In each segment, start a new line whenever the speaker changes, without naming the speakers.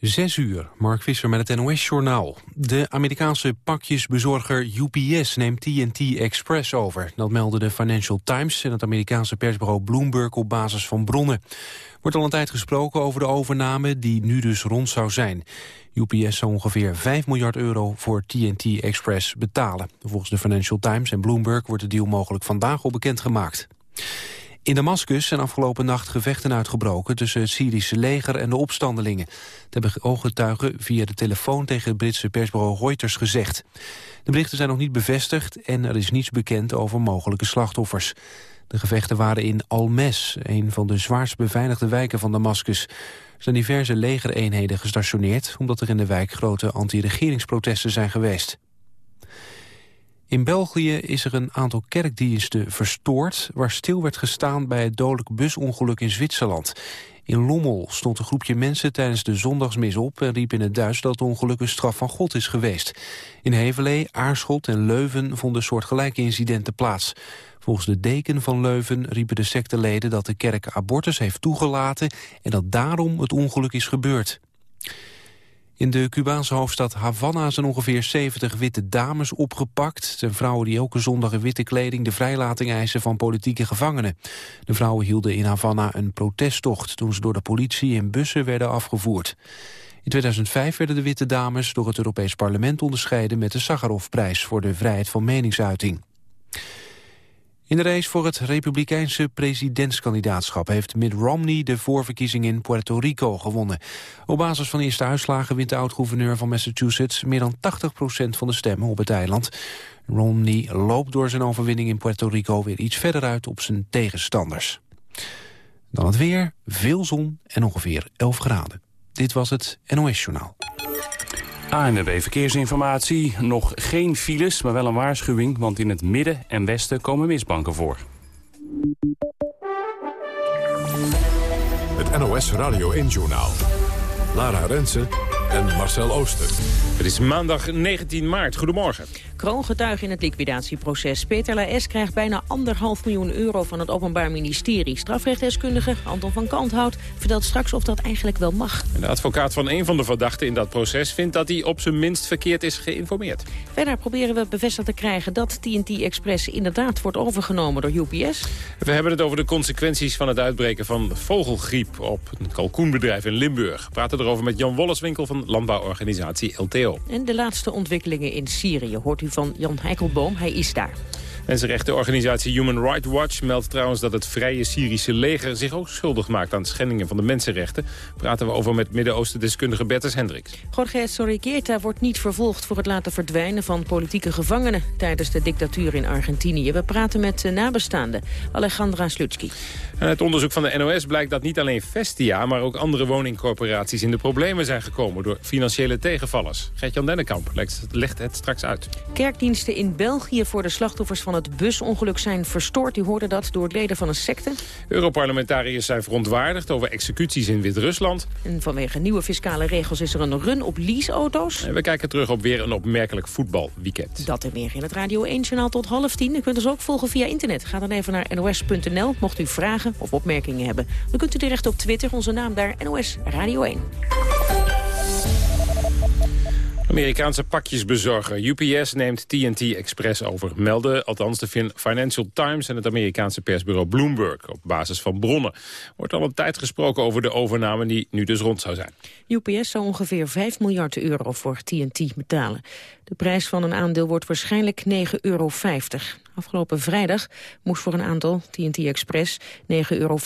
Zes uur, Mark Visser met het NOS-journaal. De Amerikaanse pakjesbezorger UPS neemt TNT Express over. Dat meldde de Financial Times en het Amerikaanse persbureau Bloomberg op basis van bronnen. Wordt al een tijd gesproken over de overname die nu dus rond zou zijn. UPS zou ongeveer 5 miljard euro voor TNT Express betalen. Volgens de Financial Times en Bloomberg wordt de deal mogelijk vandaag al bekendgemaakt. In Damascus zijn afgelopen nacht gevechten uitgebroken... tussen het Syrische leger en de opstandelingen. Dat hebben ooggetuigen via de telefoon tegen het Britse persbureau Reuters gezegd. De berichten zijn nog niet bevestigd en er is niets bekend over mogelijke slachtoffers. De gevechten waren in Almes, een van de zwaarst beveiligde wijken van Damascus. Er zijn diverse legereenheden gestationeerd... omdat er in de wijk grote anti-regeringsprotesten zijn geweest. In België is er een aantal kerkdiensten verstoord... waar stil werd gestaan bij het dodelijk busongeluk in Zwitserland. In Lommel stond een groepje mensen tijdens de zondagsmis op... en riep in het Duits dat het ongeluk een straf van God is geweest. In Hevelee, Aarschot en Leuven vonden soortgelijke incidenten plaats. Volgens de deken van Leuven riepen de secteleden dat de kerk abortus heeft toegelaten... en dat daarom het ongeluk is gebeurd. In de Cubaanse hoofdstad Havana zijn ongeveer 70 witte dames opgepakt. Zijn vrouwen die elke zondag in witte kleding de vrijlating eisen van politieke gevangenen. De vrouwen hielden in Havana een protesttocht toen ze door de politie in bussen werden afgevoerd. In 2005 werden de witte dames door het Europees Parlement onderscheiden met de Sakharovprijs voor de vrijheid van meningsuiting. In de race voor het republikeinse presidentskandidaatschap... heeft Mitt Romney de voorverkiezing in Puerto Rico gewonnen. Op basis van eerste uitslagen wint de oud-gouverneur van Massachusetts... meer dan 80% van de stemmen op het eiland. Romney loopt door zijn overwinning in Puerto Rico... weer iets verder uit op zijn tegenstanders. Dan het weer, veel zon en ongeveer 11 graden. Dit was het NOS Journaal.
ANWB Verkeersinformatie. Nog geen files, maar wel een waarschuwing... want in het midden en westen komen misbanken voor.
Het NOS Radio 1-journaal. Lara Rensen en Marcel Ooster.
Het is maandag 19 maart. Goedemorgen.
Kroongetuige in het liquidatieproces. Peter Laes krijgt bijna anderhalf miljoen euro van het Openbaar Ministerie. Strafrechtdeskundige Anton van Kanthout vertelt straks of dat eigenlijk wel mag.
De advocaat van een van de verdachten in dat proces vindt dat hij op zijn minst verkeerd is geïnformeerd.
Verder proberen we bevestigd te krijgen dat TNT Express inderdaad wordt overgenomen door UPS.
We hebben het over de consequenties van het uitbreken van vogelgriep op een kalkoenbedrijf in Limburg. We praten erover met Jan Wolleswinkel van landbouworganisatie LTO.
En de laatste ontwikkelingen in Syrië hoort u van Jan Heikelboom. Hij is daar.
Mensenrechtenorganisatie Human Rights Watch meldt trouwens dat het Vrije Syrische leger zich ook schuldig maakt aan schendingen van de mensenrechten. Praten we over met Midden-Oosten-deskundige Bertus Hendricks.
Jorge Sorrigueta wordt niet vervolgd voor het laten verdwijnen van politieke gevangenen tijdens de dictatuur in Argentinië. We praten met nabestaanden, Alejandra Slutsky.
En uit onderzoek van de NOS blijkt dat niet alleen Vestia, maar ook andere woningcorporaties in de problemen zijn gekomen door financiële tegenvallers. Gert-Jan Dennekamp legt het straks uit.
Kerkdiensten in België voor de slachtoffers van het busongeluk zijn verstoord. U hoorde dat door het leden van een secte.
Europarlementariërs zijn verontwaardigd over executies in Wit-Rusland.
En vanwege nieuwe fiscale regels is er een run op leaseauto's.
En we kijken terug op weer een opmerkelijk voetbalweekend.
Dat en meer in het Radio 1-journaal tot half tien. U kunt ons ook volgen via internet. Ga dan even naar nos.nl. Mocht u vragen of opmerkingen hebben, dan kunt u terecht op Twitter. Onze naam daar, NOS Radio 1.
Amerikaanse pakjesbezorger UPS neemt TNT Express over. Melden althans de Financial Times en het Amerikaanse persbureau Bloomberg. Op basis van bronnen wordt al een tijd gesproken over de overname die nu dus rond zou zijn.
UPS zou ongeveer 5 miljard euro voor TNT betalen. De prijs van een aandeel wordt waarschijnlijk 9,50 euro. Afgelopen vrijdag moest voor een aantal TNT Express 9,35 euro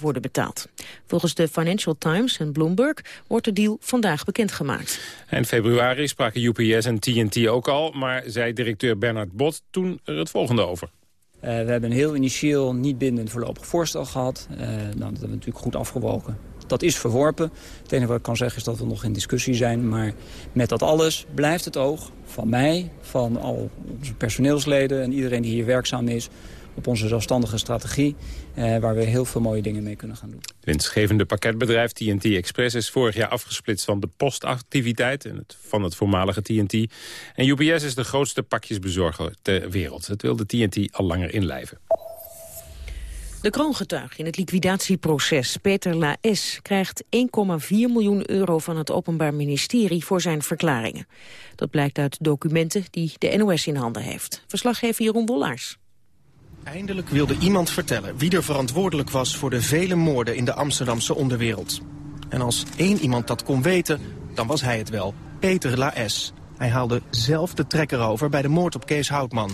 worden betaald. Volgens de Financial Times en Bloomberg wordt de deal vandaag bekendgemaakt.
In februari spraken UPS en TNT ook al, maar zei directeur Bernard Bot toen er het volgende over.
Uh, we hebben een heel initieel niet bindend voorlopig voorstel gehad. Uh, nou, dat hebben we natuurlijk goed afgewogen. Dat is verworpen. Het enige wat ik kan zeggen is dat we nog in discussie zijn. Maar met dat alles blijft het oog van mij, van al onze personeelsleden... en iedereen die hier werkzaam is op onze zelfstandige strategie... Eh, waar we heel veel mooie dingen mee kunnen gaan doen. Het
winstgevende pakketbedrijf TNT Express is vorig jaar afgesplitst van de postactiviteit en van het voormalige TNT. En UPS is de grootste pakjesbezorger ter wereld. Het wil de TNT al langer inlijven.
De kroongetuige in het liquidatieproces, Peter Laes, krijgt 1,4 miljoen euro van het Openbaar Ministerie voor zijn verklaringen. Dat blijkt uit documenten die de NOS in handen heeft. Verslaggever Jeroen Wollaars.
Eindelijk wilde iemand vertellen wie er verantwoordelijk was voor de vele moorden in de Amsterdamse onderwereld. En als één iemand dat kon weten, dan was hij het wel, Peter Laes. Hij haalde zelf de trekker over bij de moord op Kees Houtman.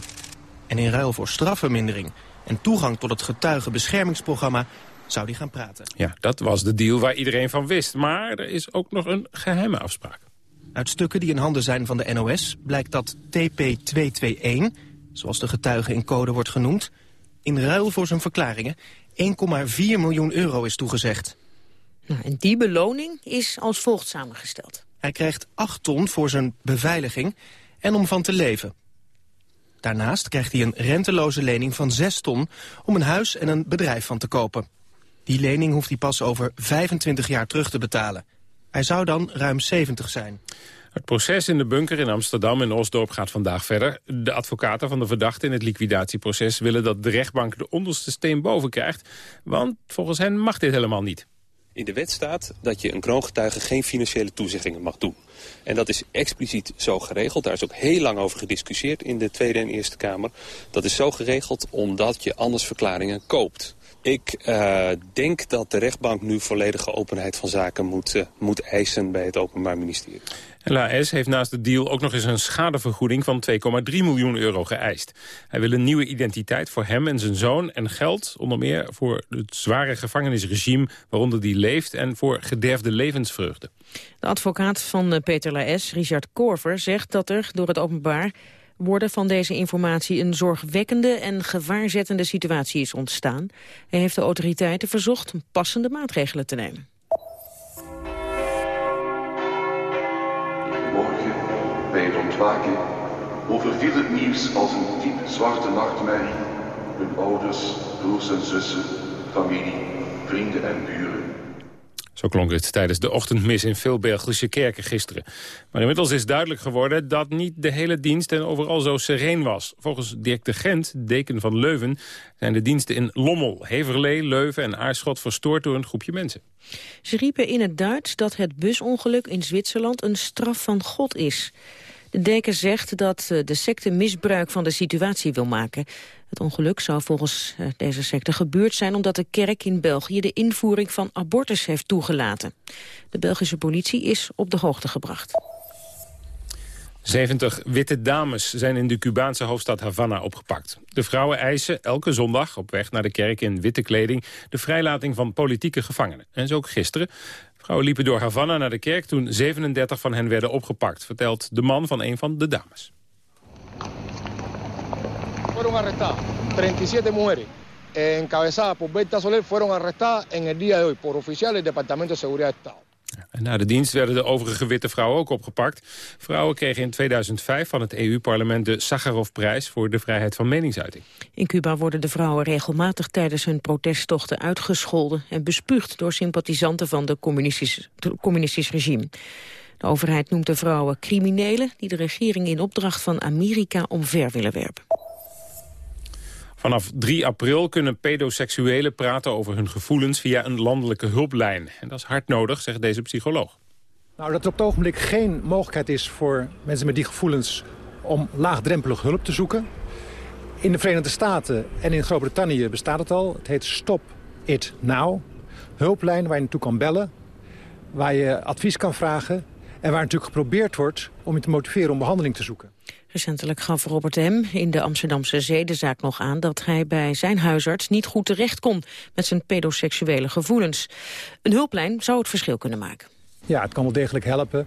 En in ruil voor strafvermindering en toegang tot het getuigenbeschermingsprogramma zou hij gaan praten.
Ja, dat was de deal waar iedereen van wist. Maar er is ook nog een geheime afspraak.
Uit stukken die in handen zijn van de NOS blijkt dat TP221, zoals de getuige in code wordt genoemd, in ruil voor zijn verklaringen 1,4 miljoen euro is toegezegd.
Nou, en die beloning is als volgt samengesteld.
Hij krijgt 8 ton voor zijn beveiliging en om van te leven. Daarnaast krijgt hij een renteloze lening van 6 ton om een huis en een bedrijf van te kopen. Die lening hoeft hij pas over 25 jaar terug te betalen. Hij zou dan ruim 70 zijn.
Het proces in de bunker in Amsterdam en Osdorp gaat vandaag verder. De advocaten van de verdachte in het liquidatieproces willen dat de rechtbank de onderste steen boven krijgt. Want volgens hen mag dit helemaal niet.
In de wet staat dat je een kroongetuige geen financiële toezeggingen mag doen. En dat is expliciet zo geregeld. Daar is ook heel lang over gediscussieerd in de Tweede en Eerste Kamer. Dat is zo geregeld omdat je anders verklaringen koopt. Ik uh, denk dat de rechtbank nu volledige openheid van zaken moet, uh, moet eisen bij het Openbaar Ministerie.
En LAS heeft naast de deal ook nog eens een schadevergoeding van 2,3 miljoen euro geëist. Hij wil een nieuwe identiteit voor hem en zijn zoon en geld onder meer voor het zware gevangenisregime waaronder die leeft en voor gederfde levensvreugde.
De advocaat van eh, Peter Laes, Richard Korver, zegt dat er door het openbaar worden van deze informatie een zorgwekkende en gevaarzettende situatie is ontstaan. Hij heeft de autoriteiten verzocht passende maatregelen te nemen.
Morgen, bij het ontwaken, overviel het nieuws als een diep zwarte nachtmerrie. Hun ouders, broers en zussen, familie, vrienden en buren.
Zo klonk het tijdens de ochtendmis in veel Belgische kerken gisteren. Maar inmiddels is duidelijk geworden dat niet de hele dienst en overal zo sereen was. Volgens Dirk de Gent, deken van Leuven, zijn de diensten in Lommel, Heverlee, Leuven en Aarschot verstoord door een groepje mensen.
Ze riepen in het Duits dat het busongeluk in Zwitserland een straf van God is. De deken zegt dat eh, de secte misbruik van de situatie wil maken. Het ongeluk zou volgens eh, deze secte gebeurd zijn omdat de kerk in België de invoering van abortus heeft toegelaten. De Belgische politie is op de hoogte gebracht.
70 witte dames zijn in de Cubaanse hoofdstad Havana opgepakt. De vrouwen eisen elke zondag op weg naar de kerk in witte kleding... de vrijlating van politieke gevangenen. En zo ook gisteren. Vrouwen liepen door Havana naar de kerk toen 37 van hen werden opgepakt... vertelt de man van een van de dames.
Fueron arrestadas 37 mujeres encabezadas por Berta Soler fueron arrestadas en el día de hoy por oficiales del Departamento de Seguridad de Estado.
Na de dienst werden de overige witte vrouwen ook opgepakt. Vrouwen kregen in 2005 van het EU-parlement de Sakharovprijs voor de vrijheid van meningsuiting.
In Cuba worden de vrouwen regelmatig tijdens hun protesttochten uitgescholden en bespuugd door sympathisanten van de communistisch, communistisch regime. De overheid noemt de vrouwen criminelen die de regering in opdracht van Amerika omver willen werpen.
Vanaf 3 april kunnen pedoseksuelen praten over hun gevoelens via een landelijke hulplijn. En dat is hard nodig, zegt deze psycholoog.
Nou, dat er op het ogenblik geen mogelijkheid is voor mensen met die gevoelens om laagdrempelig hulp te zoeken. In de Verenigde Staten en in Groot-Brittannië bestaat het al. Het heet Stop It Now. Hulplijn waar je naartoe kan bellen, waar je advies kan vragen... en waar natuurlijk geprobeerd wordt om je te motiveren om behandeling te zoeken.
Recentelijk gaf Robert M. in de Amsterdamse zedenzaak nog aan... dat hij bij zijn huisarts niet goed terecht kon met zijn pedoseksuele gevoelens. Een hulplijn zou het verschil kunnen maken.
Ja, het kan wel degelijk helpen.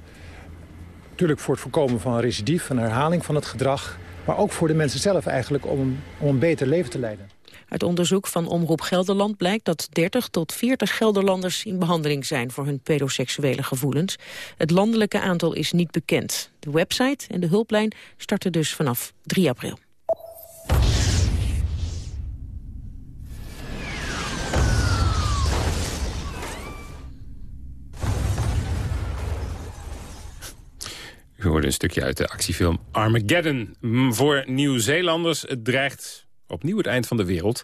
Natuurlijk voor het voorkomen van een recidief, een herhaling van het gedrag... maar ook voor de mensen zelf eigenlijk om, om een beter leven te leiden.
Uit onderzoek van Omroep Gelderland blijkt dat 30 tot 40 Gelderlanders in behandeling zijn voor hun pedoseksuele gevoelens. Het landelijke aantal is niet bekend. De website en de hulplijn starten dus vanaf 3 april.
U hoorde een stukje uit de actiefilm Armageddon. Voor Nieuw-Zeelanders dreigt opnieuw het eind van de wereld.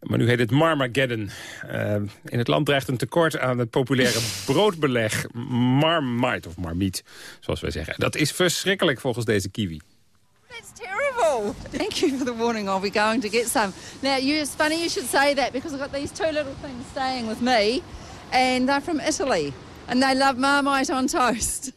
Maar nu heet het Marmageddon. Uh, in het land dreigt een tekort aan het populaire broodbeleg Marmite of Marmiet, zoals wij zeggen. Dat is verschrikkelijk volgens deze kiwi.
That's terrible. Thank you for the warning. I'll be going to get some. Now, you, it's funny you should say that because I've got these two little things staying with me, and they're from Italy, and they love Marmite on toast.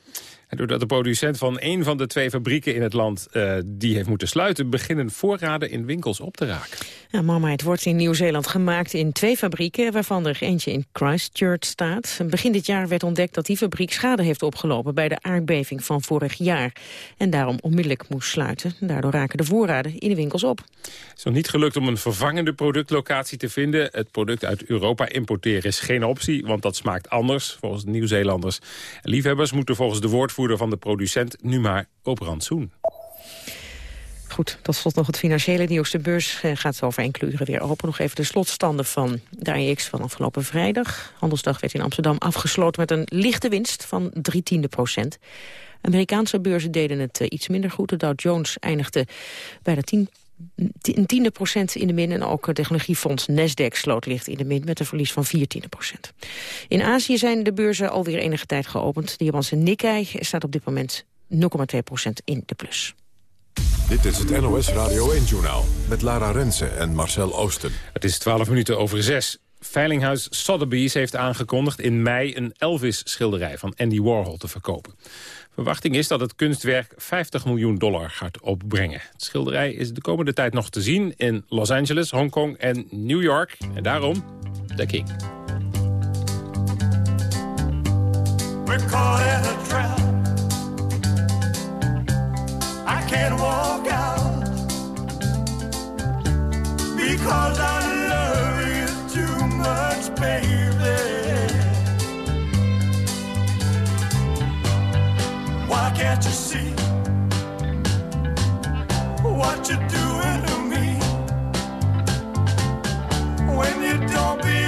Doordat de producent van een van de twee fabrieken in het land uh, die heeft moeten sluiten... beginnen voorraden in winkels op te raken.
Ja, Marmite wordt in Nieuw-Zeeland gemaakt in twee fabrieken... waarvan er eentje in Christchurch staat. Begin dit jaar werd ontdekt dat die fabriek schade heeft opgelopen... bij de aardbeving van vorig jaar. En daarom onmiddellijk moest sluiten. Daardoor raken de voorraden in de winkels op.
Het is nog niet gelukt om een vervangende productlocatie te vinden. Het product uit Europa importeren is geen optie, want dat smaakt anders... volgens de Nieuw-Zeelanders. Liefhebbers moeten volgens de woordvoerder van de producent nu maar op rantsoen.
Goed, tot slot nog het financiële nieuws. De beurs eh, gaat over enkele uren weer open. Nog even de slotstanden van de AEX van afgelopen vrijdag. Handelsdag werd in Amsterdam afgesloten met een lichte winst van drie tiende procent. Amerikaanse beurzen deden het eh, iets minder goed. De Dow Jones eindigde bij de 10 een tiende procent in de min. En ook het technologiefonds Nasdaq sloot licht in de min met een verlies van 14 procent. In Azië zijn de beurzen alweer enige tijd geopend. De Japanse Nikkei staat op dit moment 0,2 procent in de plus.
Dit is het NOS Radio 1-journaal met Lara Rensen en Marcel Oosten.
Het is 12 minuten over 6. Veilinghuis Sotheby's heeft aangekondigd in mei een Elvis-schilderij van Andy Warhol te verkopen. Verwachting is dat het kunstwerk 50 miljoen dollar gaat opbrengen. Het schilderij is de komende tijd nog te zien in Los Angeles, Hongkong en New York. En daarom The King. We're a trap. I can't walk out because I love you too much, baby. Can't you see what you're doing to me? When you don't believe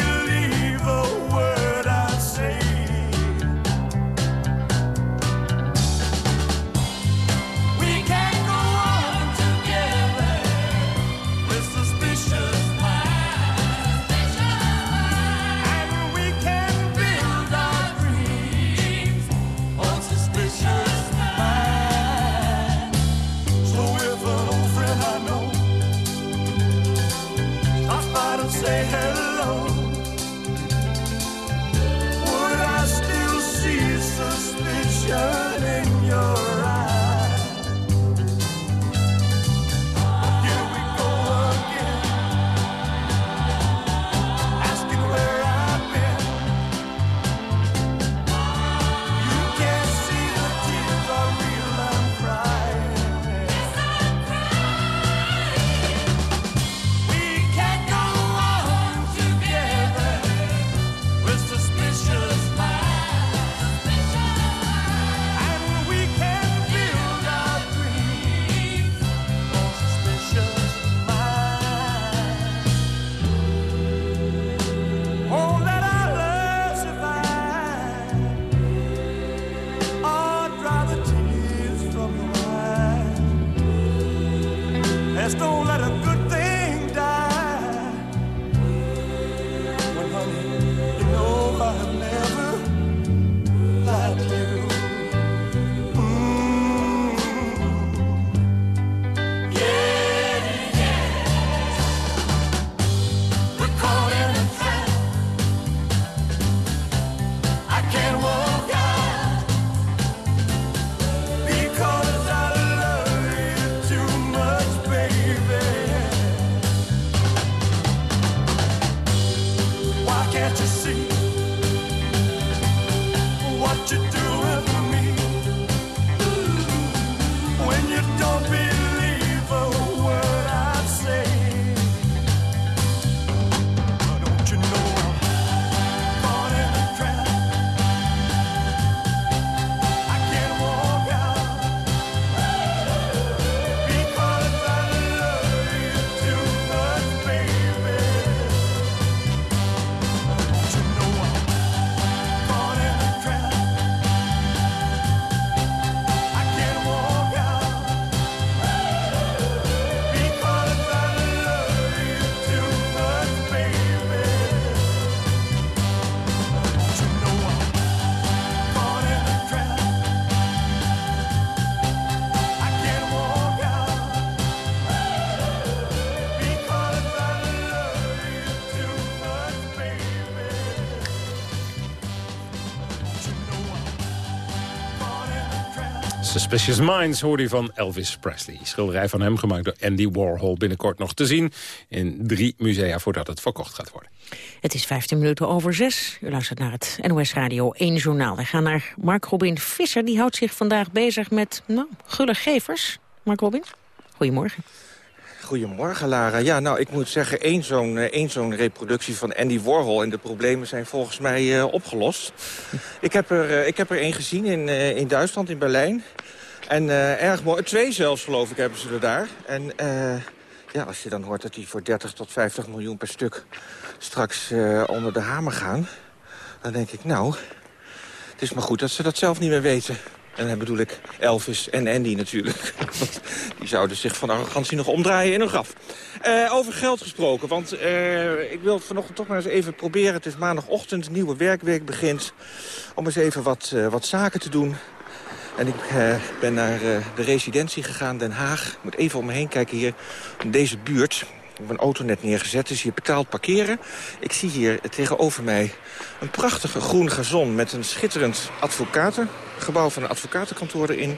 Suspicious Minds hoorde u van Elvis Presley. Schilderij van hem gemaakt door Andy Warhol. Binnenkort nog te zien in drie musea voordat het verkocht gaat worden.
Het is 15 minuten over zes. U luistert naar het NOS Radio 1 Journaal. We gaan naar Mark Robin Visser. Die houdt zich vandaag bezig met nou, gulle gevers. Mark Robin, goedemorgen.
Goedemorgen, Lara. Ja, nou, ik moet zeggen, één zo'n eh, één zo'n reproductie van Andy Warhol... en de problemen zijn volgens mij uh, opgelost. ik, heb er, uh, ik heb er één gezien in, in Duitsland, in Berlijn. En erg mooi. Twee zelfs, geloof ik, hebben ze er daar. En ja, als je dan hoort dat die voor 30 tot 50 miljoen per stuk... straks onder de hamer gaan... dan denk ik, nou, het is maar goed dat ze dat zelf niet meer weten. En dan bedoel ik Elvis en Andy natuurlijk. die zouden zich van arrogantie nog omdraaien in hun graf. Uh, over geld gesproken, want uh, ik wil vanochtend toch maar eens even proberen. Het is maandagochtend, nieuwe werkweek begint. Om eens even wat, uh, wat zaken te doen. En ik ben naar de residentie gegaan, Den Haag. Ik moet even om me heen kijken hier in deze buurt. Ik heb een auto net neergezet, dus je betaalt parkeren. Ik zie hier tegenover mij een prachtige groen gazon met een schitterend advocaten gebouw van een advocatenkantoor erin.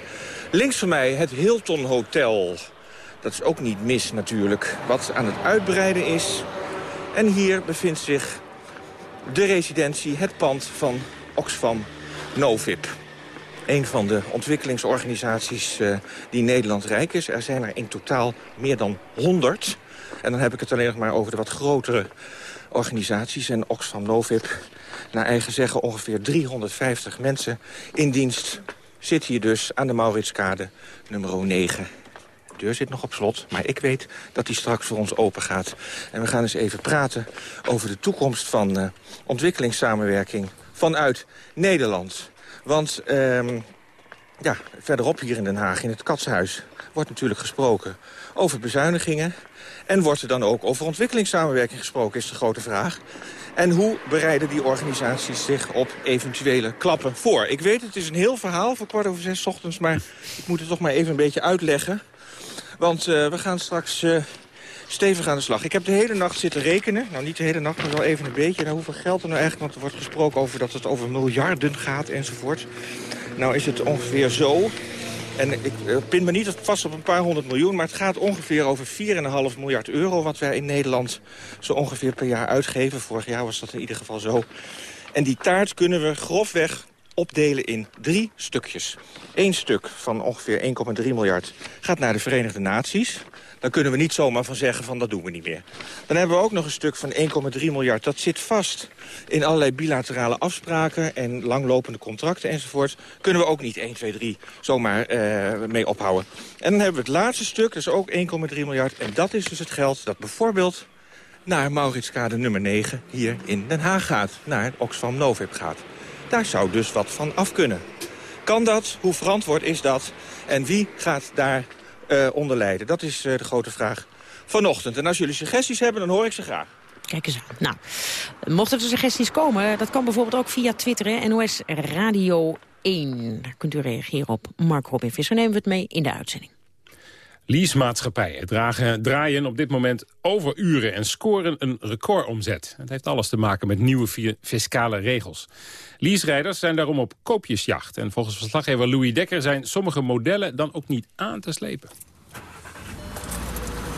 Links van mij het Hilton Hotel. Dat is ook niet mis natuurlijk. Wat aan het uitbreiden is. En hier bevindt zich de residentie, het pand van Oxfam Novib. Een van de ontwikkelingsorganisaties uh, die Nederland rijk is. Er zijn er in totaal meer dan 100. En dan heb ik het alleen nog maar over de wat grotere organisaties. En Oxfam Novib naar eigen zeggen ongeveer 350 mensen in dienst. Zit hier dus aan de Mauritskade nummer 9. De deur zit nog op slot, maar ik weet dat die straks voor ons open gaat. En we gaan eens even praten over de toekomst van uh, ontwikkelingssamenwerking vanuit Nederland. Want um, ja, verderop hier in Den Haag, in het Katshuis, wordt natuurlijk gesproken over bezuinigingen. En wordt er dan ook over ontwikkelingssamenwerking gesproken, is de grote vraag. En hoe bereiden die organisaties zich op eventuele klappen voor? Ik weet, het is een heel verhaal voor kwart over zes ochtends... maar ik moet het toch maar even een beetje uitleggen. Want uh, we gaan straks uh, stevig aan de slag. Ik heb de hele nacht zitten rekenen. Nou, niet de hele nacht, maar wel even een beetje. Nou, hoeveel geld er nou eigenlijk... want er wordt gesproken over dat het over miljarden gaat enzovoort. Nou is het ongeveer zo en ik pin me niet vast op een paar honderd miljoen... maar het gaat ongeveer over 4,5 miljard euro... wat wij in Nederland zo ongeveer per jaar uitgeven. Vorig jaar was dat in ieder geval zo. En die taart kunnen we grofweg opdelen in drie stukjes. Eén stuk van ongeveer 1,3 miljard gaat naar de Verenigde Naties dan kunnen we niet zomaar van zeggen van dat doen we niet meer. Dan hebben we ook nog een stuk van 1,3 miljard. Dat zit vast in allerlei bilaterale afspraken en langlopende contracten enzovoort. Kunnen we ook niet 1, 2, 3 zomaar uh, mee ophouden. En dan hebben we het laatste stuk, dat is ook 1,3 miljard. En dat is dus het geld dat bijvoorbeeld naar Mauritskade nummer 9 hier in Den Haag gaat. Naar Oxfam Novib gaat. Daar zou dus wat van af kunnen. Kan dat? Hoe verantwoord is dat? En wie gaat daar uh, onder lijden? Dat is uh, de grote vraag vanochtend. En als jullie suggesties hebben, dan hoor ik ze graag.
Kijk eens aan. Nou, mochten er suggesties komen, dat kan bijvoorbeeld ook via Twitter, NOS Radio 1. Daar kunt u reageren op Mark Robin Visser. Nemen we het mee in de uitzending.
Leasemaatschappijen dragen, draaien op dit moment overuren en scoren een recordomzet. Het heeft alles te maken met nieuwe fiscale regels. Leaserijders zijn daarom op koopjesjacht. En volgens verslaggever Louis Dekker zijn sommige modellen dan ook niet aan te slepen.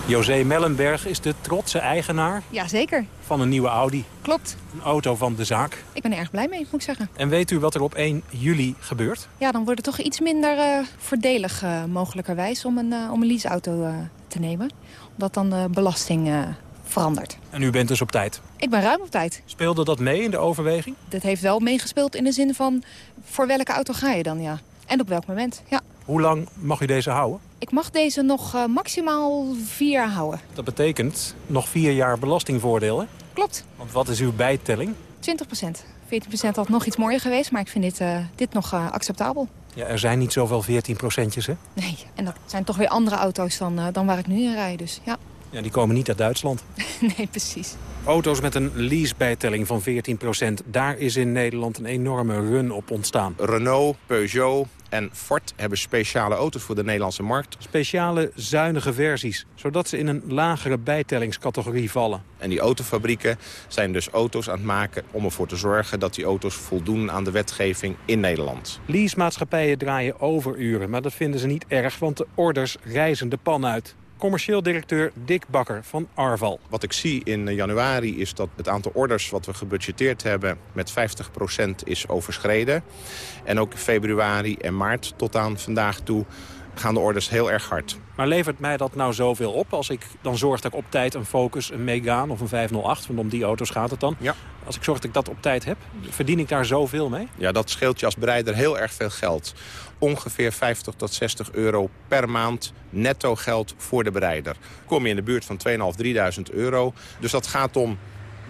José Mellenberg is de trotse eigenaar
Jazeker.
van een nieuwe Audi.
Klopt.
Een auto van de zaak.
Ik ben er erg blij mee, moet ik zeggen.
En weet u wat er op 1 juli gebeurt?
Ja, dan wordt het toch iets minder uh, voordelig uh, mogelijkerwijs om een, uh, om een leaseauto te nemen. Omdat dan de belasting verandert.
En u bent dus op tijd?
Ik ben ruim op tijd.
Speelde dat mee in de overweging?
Dat heeft wel meegespeeld in de zin van voor welke auto ga je dan, ja. En op welk moment, ja.
Hoe lang mag u deze houden?
Ik mag deze nog uh, maximaal vier jaar houden.
Dat betekent nog vier jaar belastingvoordeel, hè?
Klopt.
Want wat is uw bijtelling?
20 procent. 14 procent had nog iets mooier geweest, maar ik vind dit, uh, dit nog uh, acceptabel.
Ja, er zijn niet zoveel 14 procentjes, hè?
Nee, en dat zijn toch weer andere auto's dan, dan waar ik nu in rijd, dus ja.
Ja, die komen niet uit Duitsland.
nee, precies.
Auto's met een leasebijtelling van 14% daar is in Nederland een enorme run op ontstaan.
Renault, Peugeot, en Ford hebben speciale auto's voor de Nederlandse markt.
Speciale zuinige versies, zodat ze in een lagere bijtellingscategorie vallen.
En die autofabrieken zijn dus auto's aan het maken om ervoor te zorgen dat die auto's voldoen aan de wetgeving in Nederland.
Leasemaatschappijen draaien overuren, maar dat vinden ze niet erg, want de orders reizen de pan uit. Commercieel directeur Dick Bakker van Arval.
Wat ik zie in januari is dat het aantal orders wat we gebudgeteerd hebben met 50% is overschreden. En ook februari en maart tot aan vandaag toe gaan de orders heel erg hard.
Maar levert mij dat nou zoveel op als ik dan zorg dat ik op tijd een Focus, een Megane of een 508, want om die auto's gaat het dan.
Ja.
Als ik zorg dat ik dat op tijd heb, verdien ik daar zoveel mee?
Ja, dat scheelt je als bereider heel erg veel geld. Ongeveer 50 tot 60 euro per maand netto geld voor de bereider. Kom je in de buurt van 2.500, 3.000 euro. Dus dat gaat om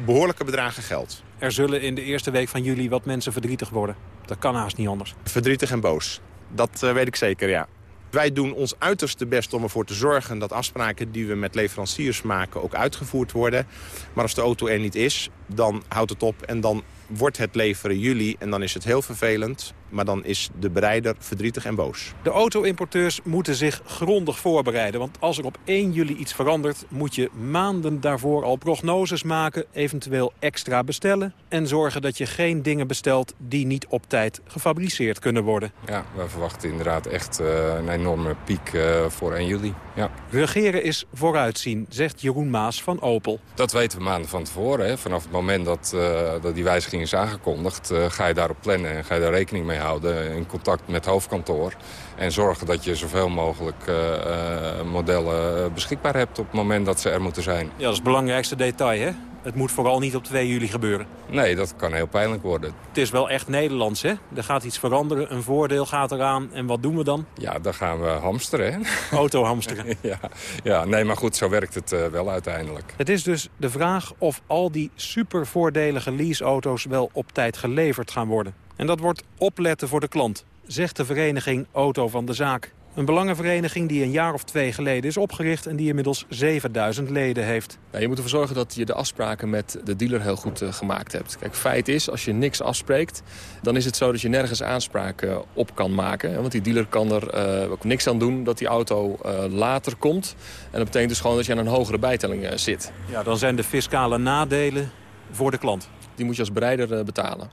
behoorlijke bedragen geld.
Er zullen in de eerste week van juli wat mensen verdrietig worden. Dat kan haast niet anders.
Verdrietig en boos. Dat uh, weet ik zeker, ja. Wij doen ons uiterste best om ervoor te zorgen dat afspraken die we met leveranciers maken ook uitgevoerd worden. Maar als de auto er niet is, dan houdt het op en dan wordt het leveren juli en dan is het heel vervelend. Maar dan is de bereider verdrietig en boos.
De auto-importeurs moeten zich grondig voorbereiden. Want als er op 1 juli iets verandert... moet je maanden daarvoor al prognoses maken, eventueel extra bestellen... en zorgen dat je geen dingen bestelt die niet op tijd gefabriceerd kunnen worden.
Ja, we verwachten inderdaad echt uh, een enorme piek uh, voor 1 juli. Ja.
Regeren is vooruitzien, zegt Jeroen Maas van Opel.
Dat weten we maanden van tevoren. Hè. Vanaf het moment dat, uh, dat die wijziging is aangekondigd... ga je daarop plannen en ga je daar rekening mee houden in contact met hoofdkantoor. En zorgen dat je zoveel mogelijk uh, uh, modellen beschikbaar hebt op het moment dat ze er moeten zijn.
Ja, dat is het belangrijkste detail, hè? Het moet vooral niet op 2 juli gebeuren.
Nee, dat kan heel pijnlijk worden.
Het is wel echt Nederlands, hè? Er gaat iets veranderen, een voordeel gaat eraan. En wat doen we dan?
Ja, dan gaan we hamsteren, hè?
Auto hamsteren.
ja, ja, nee, maar goed, zo werkt het uh, wel uiteindelijk.
Het is dus de vraag of al die super voordelige leaseauto's wel op tijd geleverd gaan worden. En dat wordt opletten voor de klant, zegt de vereniging Auto van de Zaak. Een belangenvereniging die een jaar of twee geleden is opgericht... en die inmiddels 7000 leden heeft.
Nou, je moet ervoor zorgen dat je de afspraken met de dealer heel goed uh, gemaakt hebt. Kijk, feit is, als je niks afspreekt... dan is het zo dat je nergens aanspraak uh, op kan maken. Want die dealer kan er uh, ook niks aan doen dat die auto later komt. En dat betekent dus gewoon dat je aan een hogere bijtelling zit.
Ja, dan zijn de fiscale nadelen voor de klant.
Die moet je als bereider betalen.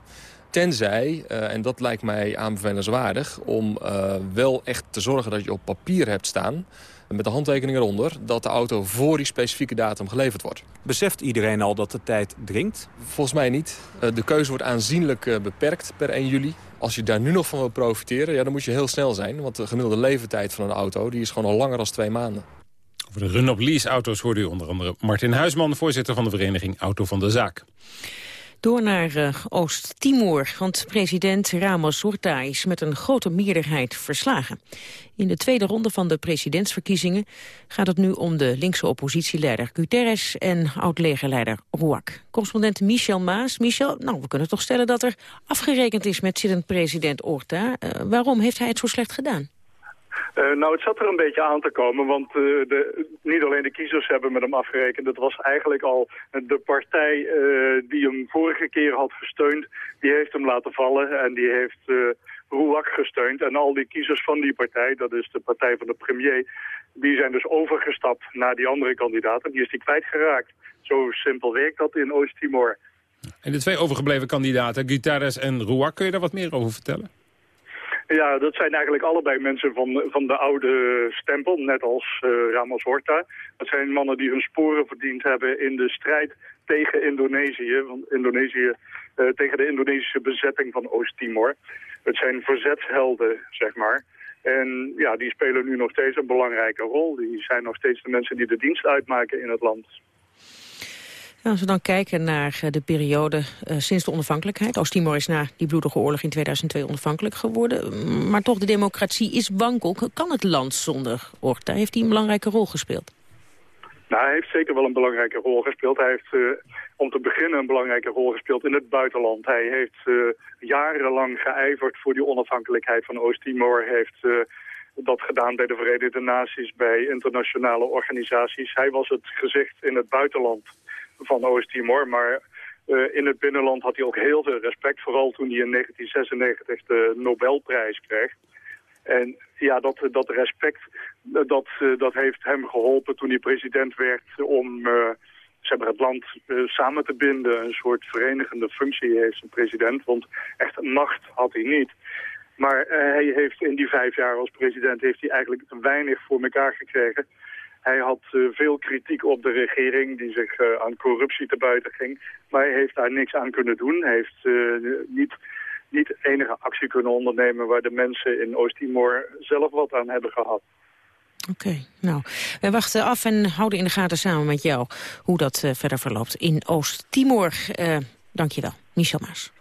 Tenzij, uh, en dat lijkt mij aanbevelenswaardig... om uh, wel echt te zorgen dat je op papier hebt staan... met de handtekening eronder... dat de auto voor die specifieke datum geleverd wordt.
Beseft iedereen al dat de tijd dringt?
Volgens mij niet. Uh, de keuze wordt aanzienlijk beperkt per 1 juli. Als je daar nu nog van wil profiteren, ja, dan moet je heel snel zijn. Want de gemiddelde levertijd van een auto die is gewoon al langer dan twee maanden.
Over de run-up lease-auto's hoorde u onder andere Martin Huisman... voorzitter van de vereniging Auto van de Zaak.
Door naar uh, Oost-Timor, want president Ramos Horta is met een grote meerderheid verslagen. In de tweede ronde van de presidentsverkiezingen gaat het nu om de linkse oppositieleider Guterres en oud-legerleider Rouak. Correspondent Michel Maas. Michel, nou, we kunnen toch stellen dat er afgerekend is met zittend president Horta. Uh, waarom heeft hij het zo slecht gedaan?
Uh, nou, het zat er een beetje aan te komen, want uh, de, niet alleen de kiezers hebben met hem afgerekend. Het was eigenlijk al de partij uh, die hem vorige keer had gesteund, die heeft hem laten vallen en die heeft Rouak gesteund. En al die kiezers van die partij, dat is de partij van de premier, die zijn dus overgestapt naar die andere kandidaat en die is die kwijtgeraakt. Zo simpel werkt dat in Oost-Timor.
En de twee overgebleven kandidaten, Guterres en Rouak, kun je daar wat meer over vertellen?
Ja, dat zijn eigenlijk allebei mensen van, van de oude stempel, net als uh, Ramos Horta. Dat zijn mannen die hun sporen verdiend hebben in de strijd tegen Indonesië. Want Indonesië uh, tegen de Indonesische bezetting van Oost-Timor. Het zijn verzetshelden, zeg maar. En ja, die spelen nu nog steeds een belangrijke rol. Die zijn nog steeds de mensen die de dienst uitmaken in het land.
Als we dan kijken naar de periode uh, sinds de onafhankelijkheid. Oost-Timor is na die bloedige oorlog in 2002 onafhankelijk geworden. Maar toch, de democratie is wankel. Kan het land zonder Horta? Heeft hij een belangrijke rol gespeeld?
Nou, hij heeft zeker wel een belangrijke rol gespeeld. Hij heeft uh, om te beginnen een belangrijke rol gespeeld in het buitenland. Hij heeft jarenlang geijverd voor die onafhankelijkheid van Oost-Timor. heeft dat gedaan bij de Verenigde Naties, bij internationale organisaties. Hij was het gezicht in het buitenland van Oost-Timor. Maar uh, in het binnenland had hij ook heel veel respect. Vooral toen hij in 1996 de Nobelprijs kreeg. En ja, dat, dat respect, dat, dat heeft hem geholpen toen hij president werd om zeg maar, het land samen te binden. Een soort verenigende functie heeft een president, want echt macht had hij niet. Maar hij heeft in die vijf jaar als president heeft hij eigenlijk weinig voor elkaar gekregen. Hij had veel kritiek op de regering die zich aan corruptie te buiten ging. Maar hij heeft daar niks aan kunnen doen. Hij heeft niet niet enige actie kunnen ondernemen... waar de mensen in Oost-Timor zelf wat aan hebben gehad.
Oké, nou, wij wachten af en houden in de gaten samen met jou... hoe dat uh, verder verloopt in Oost-Timor. Uh, Dank je wel, Michel Maas.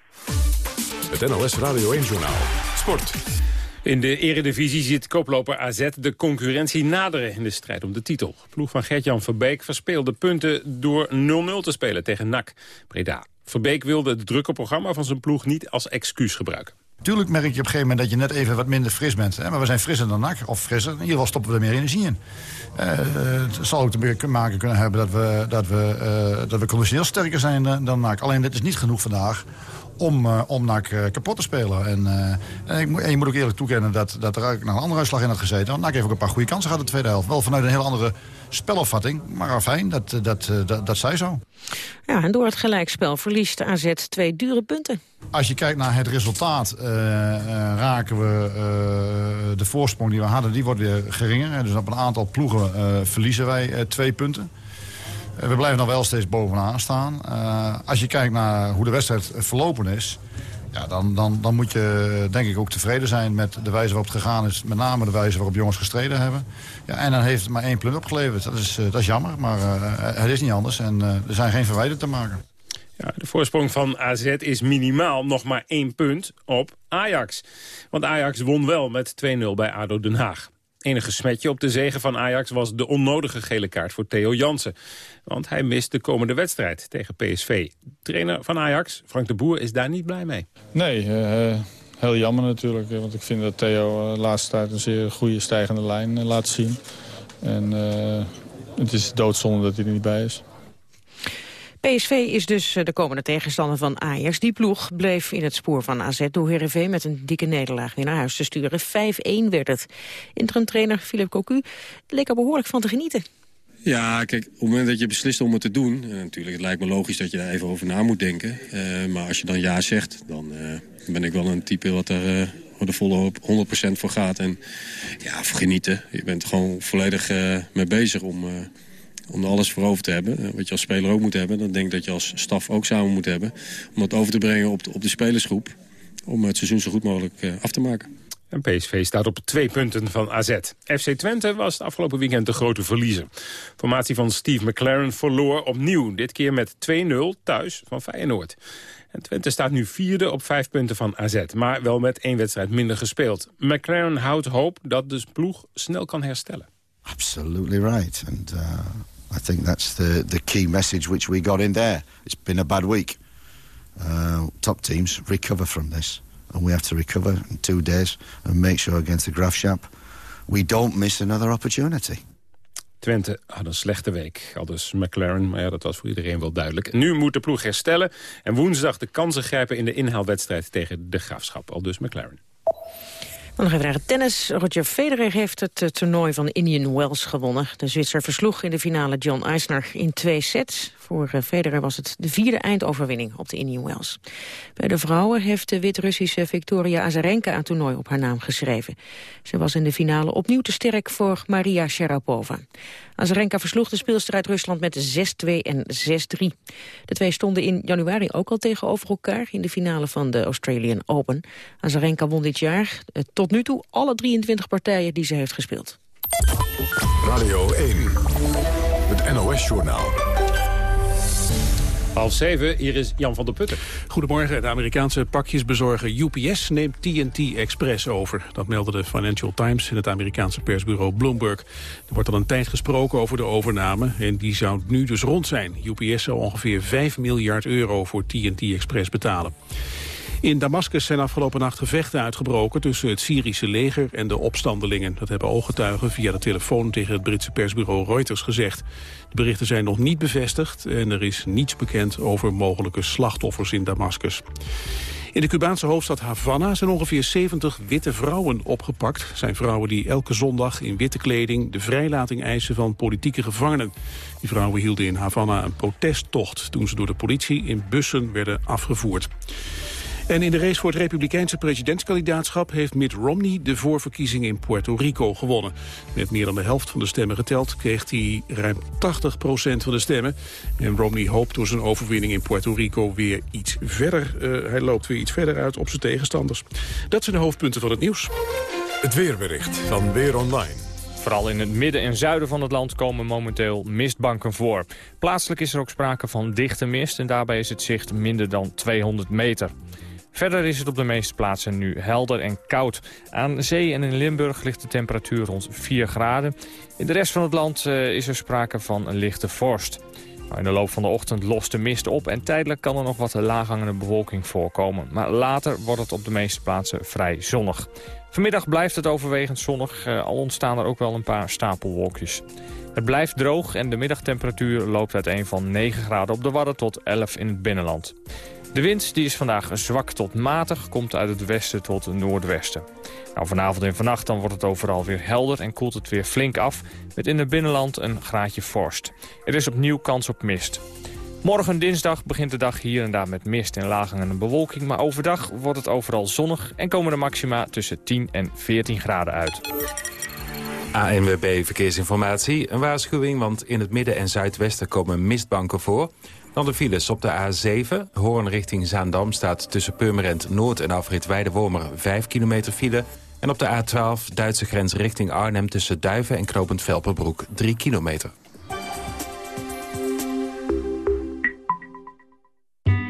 Het NLS Radio 1-journaal. Sport.
In de eredivisie ziet koploper AZ de concurrentie naderen in de strijd om de titel. Ploeg van Gert-Jan Verbeek verspeelde punten door 0-0 te spelen tegen NAC Breda. Verbeek wilde het drukke programma van zijn ploeg niet als excuus gebruiken.
Tuurlijk merk je op een gegeven moment dat je net even wat minder fris bent. Hè? Maar we zijn frisser dan NAC, of frisser. In ieder geval stoppen we er meer energie in. Uh, het zal ook te maken kunnen hebben dat we, dat we, uh, dat we conditioneel sterker zijn dan, dan NAC. Alleen dit is niet genoeg vandaag om, uh, om NAC uh, kapot te spelen. En, uh, en, ik, en, je moet ook eerlijk toekennen dat, dat er ook nog een andere uitslag in had gezeten. Want NAC heeft ook een paar goede kansen gehad in de tweede helft. Wel vanuit een heel andere spelopvatting. Maar fijn, dat, dat, dat, dat zij zo.
Ja, en door het gelijkspel verliest AZ twee dure punten.
Als je kijkt naar het resultaat, raken we de voorsprong die we hadden, die wordt weer geringer. Dus op een aantal ploegen verliezen wij twee punten. We blijven nog wel steeds bovenaan staan. Uh, als je kijkt naar hoe de wedstrijd verlopen is... Ja, dan, dan, dan moet je denk ik ook tevreden zijn met de wijze waarop het gegaan is. Met name de wijze waarop jongens gestreden hebben. Ja, en dan heeft het maar één punt opgeleverd. Dat is, dat is jammer, maar uh, het is niet anders. En er zijn geen verwijderen te maken.
Ja, de voorsprong van AZ is minimaal nog maar één punt op Ajax. Want Ajax won wel met 2-0 bij ADO Den Haag enige smetje op de zegen van Ajax was de onnodige gele kaart voor Theo Jansen. Want hij mist de komende wedstrijd tegen PSV. Trainer van Ajax, Frank de Boer, is daar niet blij mee.
Nee, uh, heel jammer natuurlijk. Want ik vind dat Theo de laatste tijd een zeer goede stijgende lijn laat zien. En het is doodzonde dat hij er niet bij is.
PSV is dus eh, de komende tegenstander van Ajax. Die ploeg bleef in het spoor van AZ door Heerenveen met een dikke nederlaag weer naar huis te sturen. 5-1 werd het. trainer Philip Cocu leek er behoorlijk van te genieten.
Ja, kijk, op het moment dat je beslist om het te doen... Uh, natuurlijk, het lijkt me logisch dat je daar even over na moet denken. Uh, maar als je dan ja zegt, dan ben ik wel een type wat er de volle 100% voor gaat. En ja, genieten. Je bent gewoon volledig mee bezig om om er alles voor over te hebben. Eh, wat je als speler ook moet hebben. Dan denk ik dat je als staf ook samen moet hebben. Om dat over te brengen op de, op de spelersgroep. Om het seizoen zo goed mogelijk eh, af te maken.
En PSV staat op twee punten van AZ. FC Twente was het afgelopen weekend de grote verliezer. Formatie van Steve McLaren verloor opnieuw. Dit keer met 2-0 thuis van Feyenoord. En Twente staat nu vierde op vijf punten van AZ. Maar wel met één wedstrijd minder gespeeld. McLaren houdt hoop dat de ploeg snel kan herstellen.
Absolutely right. And, uh... I think that's the, the key message which we got in there. It's been a bad week. Uh, top teams recover from this. And we have to recover in two days and make sure against the Graafschap we don't miss another opportunity.
Twente had een slechte week, al dus McLaren, maar ja, dat was voor iedereen wel duidelijk. Nu moet de ploeg herstellen en woensdag de kansen grijpen in de inhaalwedstrijd tegen de Graafschap, al dus McLaren.
Dan nog even naar tennis. Roger Federer heeft het eh, toernooi van Indian Wells gewonnen. De Zwitser versloeg in de finale John Eisner in twee sets. Voor eh, Federer was het de vierde eindoverwinning op de Indian Wells. Bij de vrouwen heeft de Wit-Russische Victoria Azarenka een toernooi op haar naam geschreven. Ze was in de finale opnieuw te sterk voor Maria Sharapova. Azarenka versloeg de speelster uit Rusland met 6-2 en 6-3. De twee stonden in januari ook al tegenover elkaar in de finale van de Australian Open. Azarenka won dit jaar eh, tot nu toe alle 23 partijen die ze heeft gespeeld.
Radio 1, het NOS-journaal.
Half zeven, hier is Jan van der Putten.
Goedemorgen. De Amerikaanse pakjesbezorger UPS neemt TNT Express over. Dat meldde de Financial Times en het Amerikaanse persbureau Bloomberg. Er wordt al een tijd gesproken over de overname en die zou nu dus rond zijn. UPS zou ongeveer 5 miljard euro voor TNT Express betalen. In Damascus zijn afgelopen nacht gevechten uitgebroken tussen het Syrische leger en de opstandelingen. Dat hebben ooggetuigen via de telefoon tegen het Britse persbureau Reuters gezegd. Berichten zijn nog niet bevestigd en er is niets bekend over mogelijke slachtoffers in Damascus.
In de Cubaanse hoofdstad Havana zijn ongeveer 70 witte vrouwen opgepakt. Het zijn vrouwen die elke zondag in witte kleding de vrijlating eisen van politieke gevangenen. Die vrouwen hielden in Havana een protesttocht toen ze door de politie in bussen werden afgevoerd. En in de race voor het republikeinse presidentskandidaatschap... heeft Mitt Romney de voorverkiezing in Puerto Rico gewonnen. Met meer dan de helft van de stemmen geteld... kreeg hij ruim 80% van de stemmen. En Romney hoopt door zijn overwinning in Puerto Rico weer iets verder... Uh, hij loopt weer iets verder uit op zijn tegenstanders. Dat zijn de hoofdpunten van het nieuws.
Het weerbericht van Weer Online.
Vooral in het midden en zuiden van het land komen momenteel mistbanken voor. Plaatselijk is er ook sprake van dichte mist en daarbij is het zicht minder dan 200 meter. Verder is het op de meeste plaatsen nu helder en koud. Aan zee en in Limburg ligt de temperatuur rond 4 graden. In de rest van het land uh, is er sprake van een lichte vorst. In de loop van de ochtend lost de mist op en tijdelijk kan er nog wat laaghangende bewolking voorkomen. Maar later wordt het op de meeste plaatsen vrij zonnig. Vanmiddag blijft het overwegend zonnig, uh, al ontstaan er ook wel een paar stapelwolkjes. Het blijft droog en de middagtemperatuur loopt uiteen van 9 graden op de Wadden tot 11 in het binnenland. De wind die is vandaag zwak tot matig, komt uit het westen tot het noordwesten. Nou, vanavond en vannacht dan wordt het overal weer helder en koelt het weer flink af... met in het binnenland een graadje vorst. Er is opnieuw kans op mist. Morgen dinsdag begint de dag hier en daar met mist en lagingen en bewolking... maar overdag wordt het overal zonnig en komen de maxima tussen 10 en 14 graden uit.
ANWB Verkeersinformatie. Een waarschuwing, want in het midden en zuidwesten komen mistbanken voor. Dan de files op de A7. Hoorn richting Zaandam staat tussen Purmerend Noord en afrit Weidewormer 5 kilometer file. En op de A12 Duitse grens richting Arnhem tussen Duiven en Knopend Velperbroek 3 kilometer.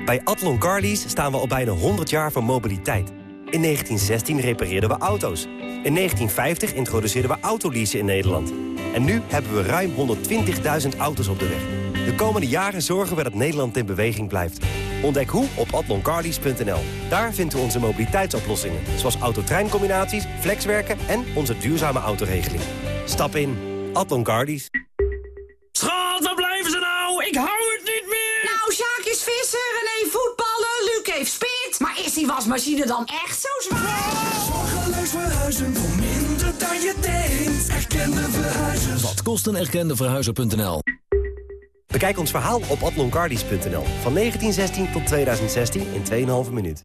Bij Atlon Carlies staan we al bijna 100 jaar van mobiliteit. In 1916 repareerden we auto's. In 1950 introduceerden we autoleasen in Nederland. En nu hebben we ruim 120.000 auto's op de weg. De komende jaren zorgen we dat Nederland in beweging blijft. Ontdek hoe op atloncarlies.nl. Daar vinden we onze mobiliteitsoplossingen. Zoals autotreincombinaties, flexwerken en onze duurzame autoregeling. Stap in. Atlon Carlies.
Schat, waar blijven ze nou? Ik hou het niet meer!
Nou, Sjaak is vissen, René voetballen, Luc heeft spit. Maar is die wasmachine dan echt zo zwaar?
Zorgeloos verhuizen voor minder dan je denkt. Erkende verhuizers.
Wat kost een erkende verhuizer.nl?
Bekijk ons verhaal op atloncardies.nl. Van 1916 tot 2016 in 2,5 minuut.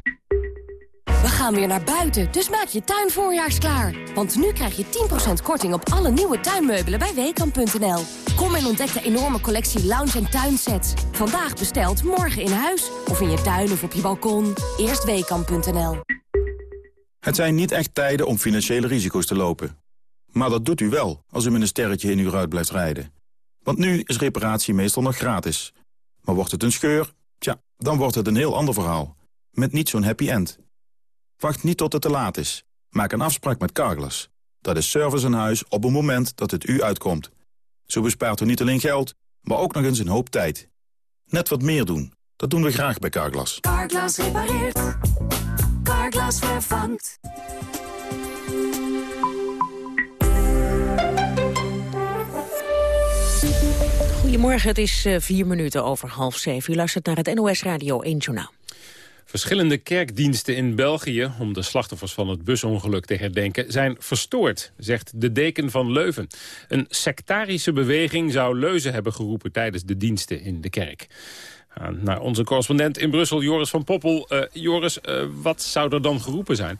We gaan weer naar buiten, dus maak je tuin voorjaars klaar. Want nu krijg je 10% korting op alle nieuwe tuinmeubelen bij Weekamp.nl. Kom en ontdek de enorme collectie lounge- en tuinsets. Vandaag besteld, morgen in huis. Of in je tuin of op je balkon. Eerst Weekamp.nl.
Het zijn niet echt tijden om financiële risico's te lopen. Maar dat doet u wel, als u met een sterretje in uw ruit blijft rijden. Want nu is reparatie meestal nog gratis. Maar wordt het een scheur Tja, dan wordt het een heel ander verhaal. Met niet zo'n happy end. Wacht niet tot het te laat is. Maak een afspraak met Carglass. Dat is service in huis op een moment dat het u uitkomt. Zo bespaart u niet alleen geld, maar ook nog eens een hoop tijd. Net wat meer doen. Dat doen we graag bij Carglass.
Carglass repareert. Carglass vervangt.
Goedemorgen, het is uh, vier minuten over half zeven. U luistert naar het NOS Radio 1 Journaal.
Verschillende kerkdiensten in België, om de slachtoffers van het busongeluk te herdenken, zijn verstoord, zegt de deken van Leuven. Een sectarische beweging zou leuzen hebben geroepen tijdens de diensten in de kerk. Uh, naar onze correspondent in Brussel, Joris van Poppel. Uh, Joris, wat zou er dan geroepen zijn?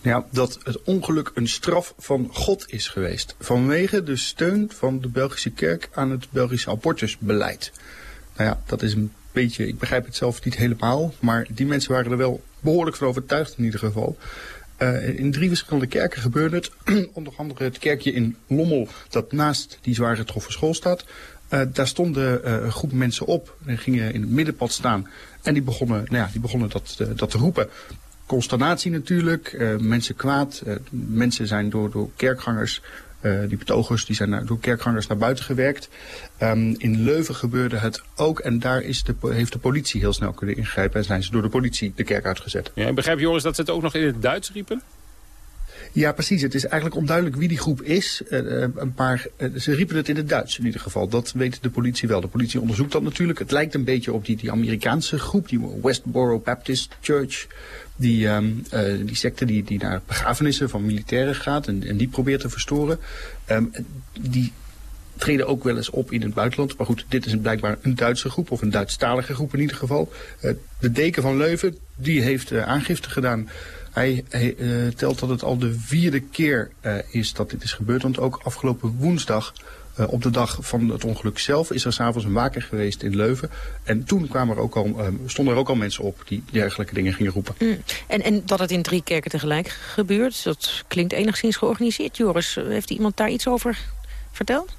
Ja, dat het ongeluk een straf van God is geweest. Vanwege de steun van de Belgische kerk aan het Belgische abortusbeleid. Nou ja, dat is een beetje, ik begrijp het zelf niet helemaal. Maar die mensen waren er wel behoorlijk van overtuigd in ieder geval. Uh, in drie verschillende kerken gebeurde het. Onder andere het kerkje in Lommel, dat naast die zwaar getroffen school staat. Uh, daar stonden uh, een groep mensen op en gingen in het middenpad staan. En die begonnen, nou ja, die begonnen dat, dat te roepen. consternatie natuurlijk, mensen kwaad. Mensen zijn door, door kerkgangers, uh, die betogers, die zijn door kerkgangers naar buiten gewerkt. Um, in Leuven gebeurde het ook en daar is de, heeft de politie heel snel kunnen ingrijpen. En zijn ze door de politie de kerk uitgezet.
Ja, ik begrijp Joris dat ze het ook nog in het Duits riepen?
Ja, precies. Het is eigenlijk onduidelijk wie die groep is. Uh, een paar, uh, ze riepen het in het Duits in ieder geval. Dat weet de politie wel. De politie onderzoekt dat natuurlijk. Het lijkt een beetje op die, die Amerikaanse groep, die Westboro Baptist Church. Die, um, uh, die secte die, die naar begrafenissen van militairen gaat en, en die probeert te verstoren. Um, die treden ook wel eens op in het buitenland. Maar goed, dit is blijkbaar een Duitse groep, of een Duitsstalige groep in ieder geval. Uh, de deken van Leuven, die heeft uh, aangifte gedaan hij, hij telt dat het al de vierde keer is dat dit is gebeurd. Want ook afgelopen woensdag, uh, op de dag van het ongeluk zelf, is er s'avonds een waker geweest in Leuven. En toen kwamen er ook al, stonden er ook al mensen op die dergelijke dingen gingen roepen.
Mm. En, en dat het in drie kerken tegelijk gebeurt, dat klinkt enigszins georganiseerd. Joris, heeft iemand daar iets over verteld?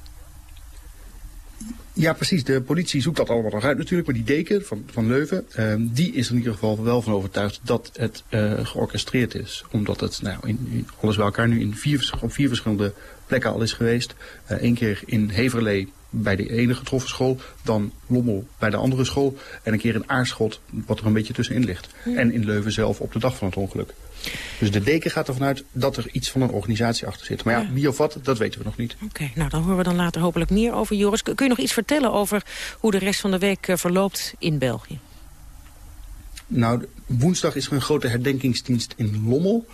Ja, precies. De politie zoekt dat allemaal nog uit natuurlijk. Maar die deken van, van Leuven, uh, die is er in ieder geval wel van overtuigd dat het uh, georchestreerd is. Omdat het nou, in, in, alles bij elkaar nu in vier, op vier verschillende plekken al is geweest. Eén uh, keer in Heverlee bij de ene getroffen school, dan Lommel bij de andere school en een keer in Aarschot, wat er een beetje tussenin ligt. Ja. En in Leuven zelf op de dag van het ongeluk. Dus de deken gaat ervan uit dat er iets van een organisatie achter zit. Maar ja, wie of wat, dat weten we nog niet.
Oké, okay, nou dan horen we dan later hopelijk meer over Joris. Kun je nog iets vertellen over hoe de rest van de week verloopt in België?
Nou, woensdag is er een grote herdenkingsdienst in Lommel.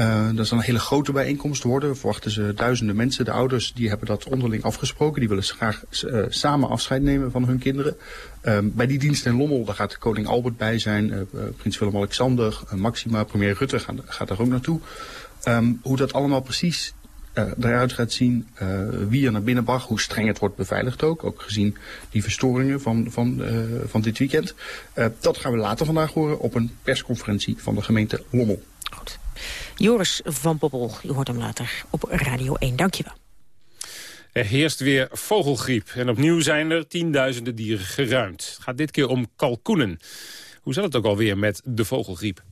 Uh, dat zal een hele grote bijeenkomst worden. Verwachten ze duizenden mensen. De ouders die hebben dat onderling afgesproken. Die willen graag uh, samen afscheid nemen van hun kinderen. Uh, bij die dienst in Lommel daar gaat koning Albert bij zijn. prins Willem-Alexander, Maxima, premier Rutte gaat, gaat daar ook naartoe. Um, hoe dat allemaal precies eruit gaat zien, wie er naar binnen mag, hoe streng het wordt beveiligd ook. Ook gezien die verstoringen van, van, van dit weekend. dat gaan we later vandaag horen op een persconferentie van de gemeente Lommel.
Goed. Joris van Poppel, u hoort hem later op Radio 1. Dank je wel.
Er heerst weer vogelgriep en opnieuw zijn er tienduizenden dieren geruimd. Het gaat dit keer om kalkoenen. Hoe zat het ook alweer met de vogelgriep?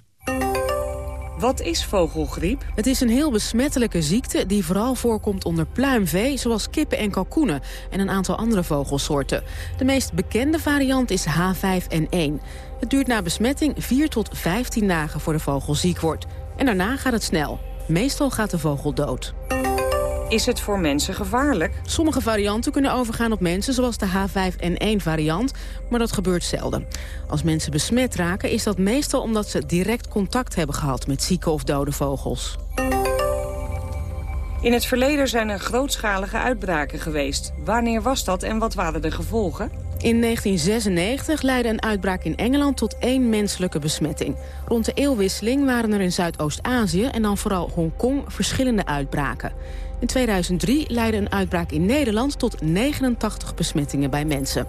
Wat is vogelgriep?
Het is een heel besmettelijke ziekte die vooral voorkomt onder pluimvee... zoals kippen en kalkoenen en een aantal andere vogelsoorten. De meest bekende variant is H5N1. Het duurt na besmetting 4 tot 15 dagen voor de vogel ziek wordt. En daarna gaat het snel. Meestal gaat de vogel dood.
Is het voor mensen gevaarlijk?
Sommige varianten kunnen overgaan op mensen, zoals de H5N1-variant, maar dat gebeurt zelden. Als mensen besmet raken, is dat meestal omdat ze direct contact hebben gehad met zieke of dode vogels.
In het verleden zijn er grootschalige uitbraken geweest. Wanneer was dat en wat waren de gevolgen?
In 1996 leidde een uitbraak in Engeland tot één menselijke besmetting. Rond de eeuwwisseling waren er in Zuidoost-Azië en dan vooral Hongkong verschillende uitbraken. In 2003 leidde een uitbraak in Nederland tot 89 besmettingen bij mensen.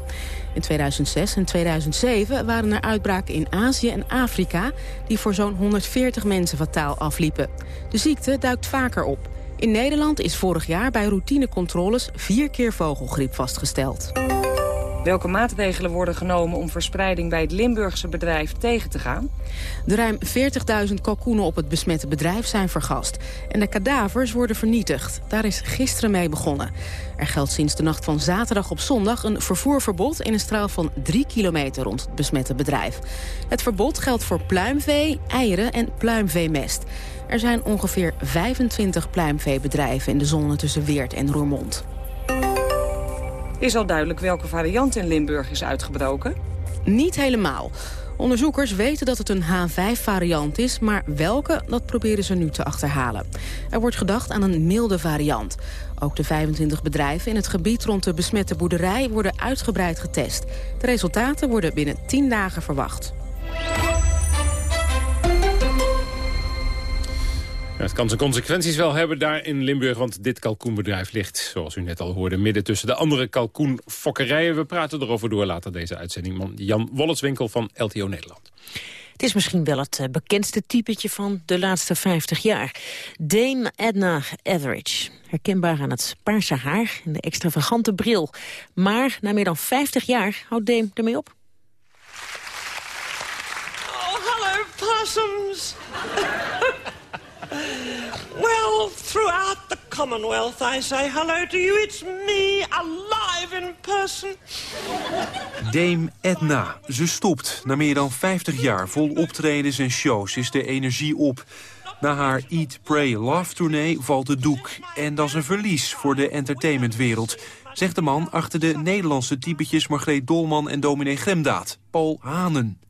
In 2006 en 2007 waren er uitbraken in Azië en Afrika... die voor zo'n 140 mensen fataal afliepen. De ziekte duikt vaker op. In Nederland is vorig jaar bij routinecontroles vier keer vogelgriep vastgesteld.
Welke maatregelen worden genomen om verspreiding bij het Limburgse bedrijf tegen te gaan?
De ruim 40.000 kalkoenen op het besmette bedrijf zijn vergast. En de kadavers worden vernietigd. Daar is gisteren mee begonnen. Er geldt sinds de nacht van zaterdag op zondag een vervoerverbod... in een straal van 3 kilometer rond het besmette bedrijf. Het verbod geldt voor pluimvee, eieren en pluimveemest. Er zijn ongeveer 25 pluimveebedrijven in de zone tussen Weert en Roermond.
Is al duidelijk welke variant in Limburg is uitgebroken?
Niet helemaal. Onderzoekers weten dat het een H5-variant is, maar welke, dat proberen ze nu te achterhalen. Er wordt gedacht aan een milde variant. Ook de 25 bedrijven in het gebied rond de besmette boerderij worden uitgebreid getest. De resultaten worden binnen 10 dagen verwacht.
Het kan zijn consequenties wel hebben daar in Limburg... want dit kalkoenbedrijf ligt, zoals u net al hoorde... midden tussen de andere kalkoenfokkerijen. We praten erover door later deze uitzending. Jan Wolletswinkel van LTO Nederland.
Het is misschien wel het bekendste typetje van de laatste 50 jaar. Dame Edna Etheridge. Herkenbaar aan het paarse haar en de extravagante bril. Maar na meer dan 50 jaar houdt Dame ermee op.
Oh, hallo, possums. Well, throughout the Commonwealth, I say hello to you. It's me, alive in person.
Dame Edna. Ze stopt. Na meer dan 50 jaar vol optredens en shows is de energie op. Na haar Eat, Pray, Love tournee valt het doek. En dat is een verlies voor de entertainmentwereld. Zegt de man achter de Nederlandse typetjes Margreet Dolman en dominee Gremdaad. Paul Hanen.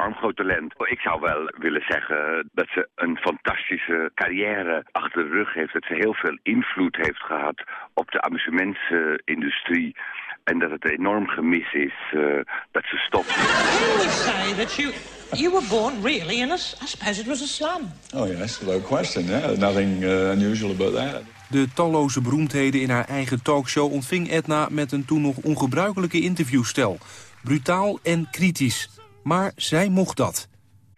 Enorm groot talent. Ik zou wel willen zeggen dat ze een fantastische carrière achter de rug heeft. Dat ze heel veel invloed heeft gehad op de amusementsindustrie. En dat het enorm gemis is uh, dat ze stopt.
Can we say that you, you were born really in a, I suppose it was a slum?
Oh yes, no question. Yeah. Nothing uh, unusual about that.
De talloze beroemdheden in haar eigen talkshow ontving Edna met een toen nog ongebruikelijke interviewstijl. Brutaal en kritisch. Maar zij mocht dat.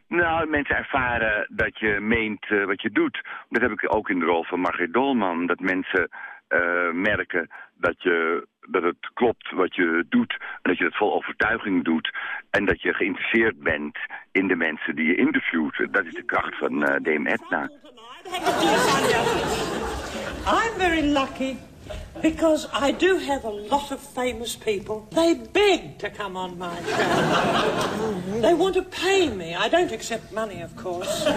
Nou, mensen ervaren dat je meent uh, wat je doet. Dat heb ik ook in de rol van Margreet Dolman. Dat mensen uh, merken dat, je, dat het klopt wat je doet. En dat je het vol overtuiging doet. En dat je geïnteresseerd bent in de mensen die je interviewt. Dat is de kracht van uh, Dame Edna.
I'm very lucky. Because I do have a lot of famous people. They beg to come on my show. They want to pay me. I don't accept money, of course.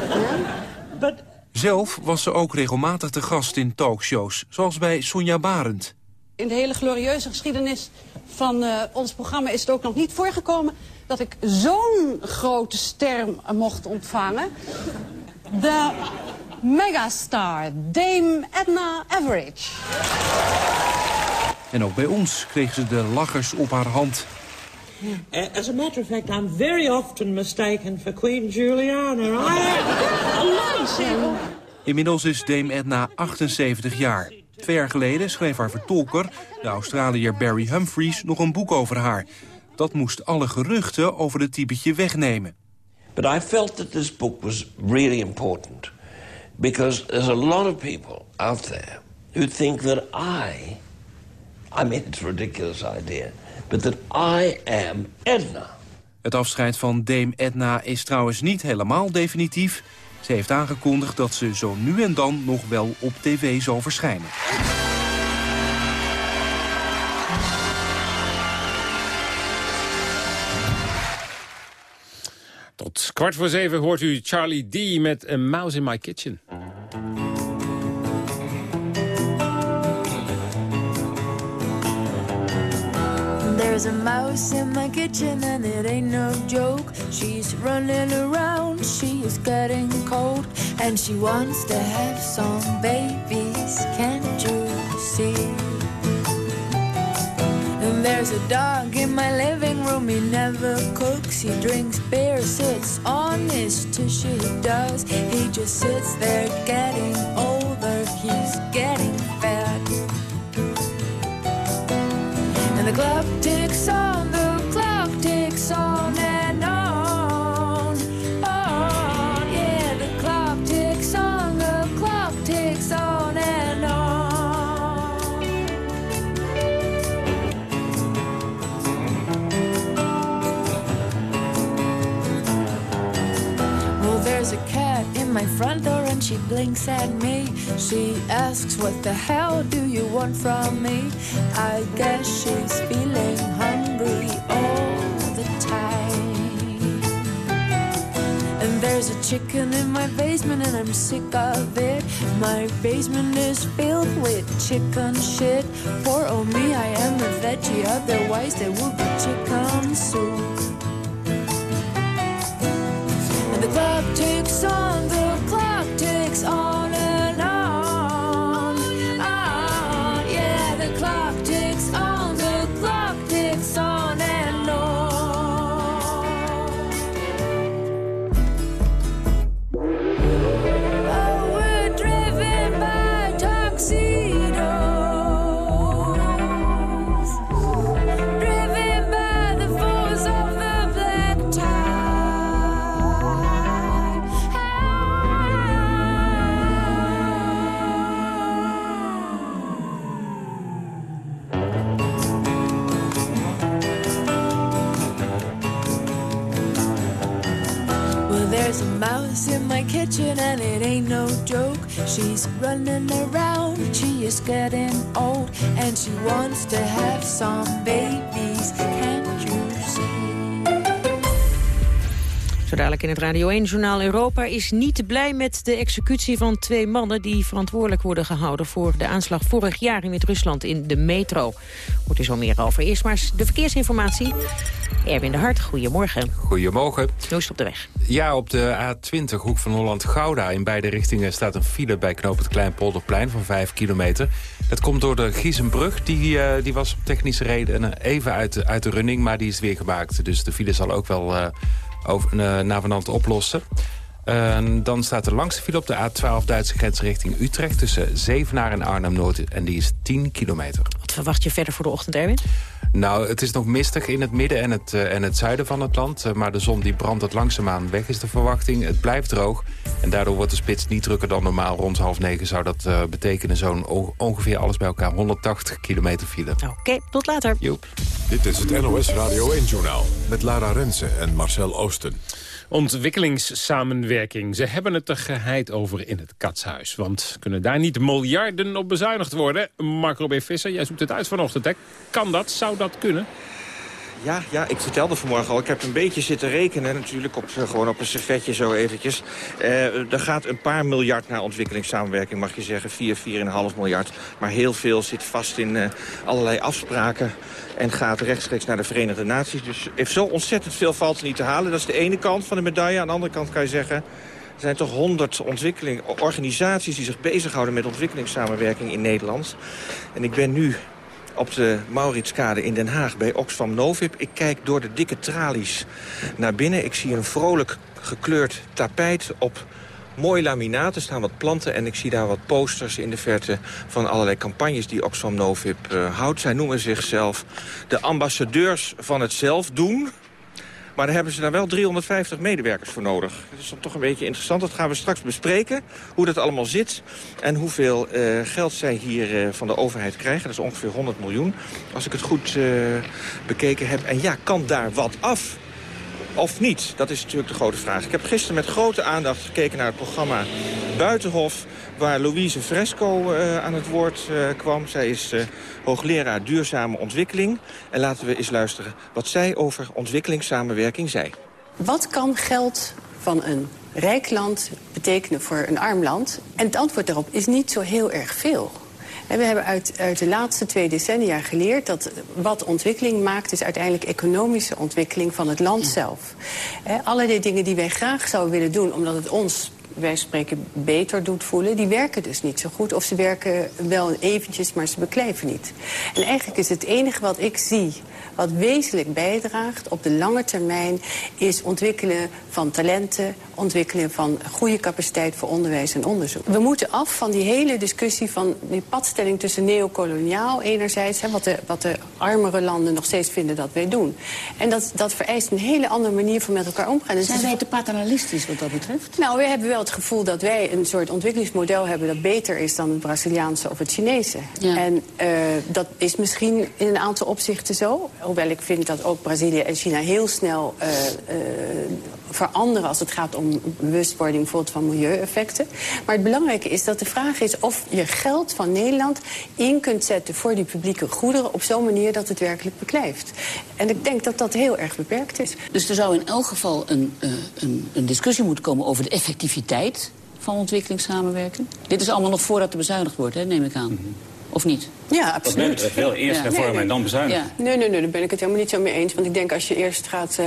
But...
Zelf was ze ook regelmatig te gast in talkshows, zoals bij Sonja Barend.
In de hele glorieuze geschiedenis van uh, ons programma is het ook nog niet voorgekomen... dat ik zo'n grote ster mocht ontvangen. De megastar Dame Edna Everage.
En ook bij ons kreeg ze de lachers op haar hand.
As a matter of fact, I'm very often mistaken for Queen Juliana.
Inmiddels is Dame Edna 78 jaar. Twee jaar geleden schreef haar vertolker, de Australiër Barry Humphries, nog een boek over haar. Dat moest alle geruchten over het typetje wegnemen.
But I felt that this book was really important. Because there's a lot of people out there who think that I, I mean it's a ridiculous idea, but that I am Edna.
Het afscheid van Dame Edna is trouwens niet helemaal definitief. Ze heeft aangekondigd dat ze zo nu en dan nog wel op tv zal verschijnen.
Tot kwart voor zeven hoort u Charlie D. met A Mouse in My Kitchen.
There's a mouse in my kitchen and it ain't no joke. She's running around, she is getting cold. And she wants to have some babies, can't there's a dog in my living room, he never cooks. He drinks beer, sits on his tushy does. He just sits there getting older, blinks at me. She asks, What the hell do you want from me? I guess she's feeling hungry all the time. And there's a chicken in my basement and I'm sick of it. My basement is filled with chicken shit. Poor oh me, I am a veggie, otherwise there would be chicken soup. Kitchen and it ain't no joke. She's running around, she is getting old, and she wants to have some babies.
Zo dadelijk in het Radio 1-journaal Europa is niet blij met de executie van twee mannen... die verantwoordelijk worden gehouden voor de aanslag vorig jaar in Wit-Rusland in de metro. Hoort u zo meer over. Eerst maar de verkeersinformatie. Erwin de Hart, goedemorgen.
Goedemorgen.
Hoe is op de weg?
Ja, op de A20, hoek van Holland-Gouda. In beide richtingen staat een file bij knoop het Kleinpolderplein van 5 kilometer. Dat komt door de Giezenbrug. Die, eh, die was op technische redenen even uit de, uit de running, maar die is weer gemaakt. Dus de file zal ook wel eh na vanavond oplossen. En dan staat de file op de A12 Duitse grens richting Utrecht... tussen Zevenaar en Arnhem-Noord. En die is 10 kilometer.
Verwacht je verder voor de ochtend, Erwin?
Nou, het is nog mistig in het midden en het, eh, en het zuiden van het land. Eh, maar de zon die brandt het langzaamaan weg, is de verwachting. Het blijft droog. En daardoor wordt de spits niet drukker dan normaal. Rond half negen zou dat eh, betekenen zo'n ongeveer alles bij elkaar 180 kilometer file.
Oké, tot later.
Joep.
Dit is het NOS Radio 1-journaal met Lara Rensen en Marcel Oosten.
Ontwikkelingssamenwerking. Ze hebben het er geheid over in het katshuis. Want kunnen daar niet miljarden op bezuinigd worden? Marco B. Visser, jij zoekt het uit vanochtend. Kan dat? Zou dat kunnen?
Ja, ja, ik vertelde vanmorgen al. Ik heb een beetje zitten rekenen natuurlijk. Op, eh, gewoon op een servetje zo eventjes. Eh, er gaat een paar miljard naar ontwikkelingssamenwerking, mag je zeggen. 4, 4,5 miljard. Maar heel veel zit vast in eh, allerlei afspraken. En gaat rechtstreeks naar de Verenigde Naties. Dus heeft zo ontzettend veel valt niet te halen. Dat is de ene kant van de medaille. Aan de andere kant kan je zeggen... Er zijn toch honderd organisaties die zich bezighouden met ontwikkelingssamenwerking in Nederland. En ik ben nu op de Mauritskade in Den Haag bij Oxfam Novib. Ik kijk door de dikke tralies naar binnen. Ik zie een vrolijk gekleurd tapijt op mooi laminaat. Er staan wat planten en ik zie daar wat posters in de verte... van allerlei campagnes die Oxfam Novib eh, houdt. Zij noemen zichzelf de ambassadeurs van het zelfdoen. Maar daar hebben ze daar wel 350 medewerkers voor nodig. Dat is dan toch een beetje interessant. Dat gaan we straks bespreken, hoe dat allemaal zit... en hoeveel eh, geld zij hier eh, van de overheid krijgen. Dat is ongeveer 100 miljoen, als ik het goed bekeken heb. En ja, kan daar wat af? Of niet? Dat is natuurlijk de grote vraag. Ik heb gisteren met grote aandacht gekeken naar het programma Buitenhof... waar Louise Fresco eh, aan het woord eh, kwam. Zij is eh, hoogleraar duurzame ontwikkeling. En laten we eens luisteren wat zij over ontwikkelingssamenwerking zei.
Wat kan geld van een rijk land betekenen voor een arm land? En het antwoord daarop is niet zo heel erg veel. En we hebben uit, uit de laatste twee decennia geleerd dat wat ontwikkeling maakt... is uiteindelijk economische ontwikkeling van het land zelf. Hè, allerlei dingen die wij graag zouden willen doen omdat het ons wij spreken beter doet voelen, die werken dus niet zo goed. Of ze werken wel eventjes, maar ze beklijven niet. En eigenlijk is het enige wat ik zie wat wezenlijk bijdraagt op de lange termijn... is ontwikkelen van talenten, ontwikkelen van goede capaciteit voor onderwijs en onderzoek. We moeten af van die hele discussie van die padstelling tussen neocoloniaal enerzijds... Hè, wat, de, wat de armere landen nog steeds vinden dat wij doen. En dat, dat vereist een hele andere manier van met elkaar omgaan. Dus
Zijn wij te paternalistisch wat dat betreft?
nou, we hebben wel het gevoel dat wij een soort ontwikkelingsmodel hebben... dat beter is dan het Braziliaanse of het Chinese. En eh, dat is misschien in een aantal opzichten zo. Hoewel ik vind dat ook Brazilië en China heel snel eh, eh, veranderen... als het gaat om bewustwording bijvoorbeeld van milieueffecten. Maar het belangrijke is dat de vraag is of je geld van Nederland... in kunt zetten voor die publieke goederen... op zo'n manier dat het werkelijk beklijft. En ik denk dat dat heel erg beperkt is.
Dus er zou in elk geval een, een, een discussie moeten komen over de effectiviteit van ontwikkelingssamenwerking. Dit is allemaal nog voordat er bezuinigd wordt, hè, neem ik aan. Of niet?
Ja, absoluut.
mij betreft wel. Eerst hervormen en dan bezuinigen.
Ja. Nee, nee, nee, daar ben ik het helemaal niet zo mee eens. Want ik denk als je eerst gaat... eh,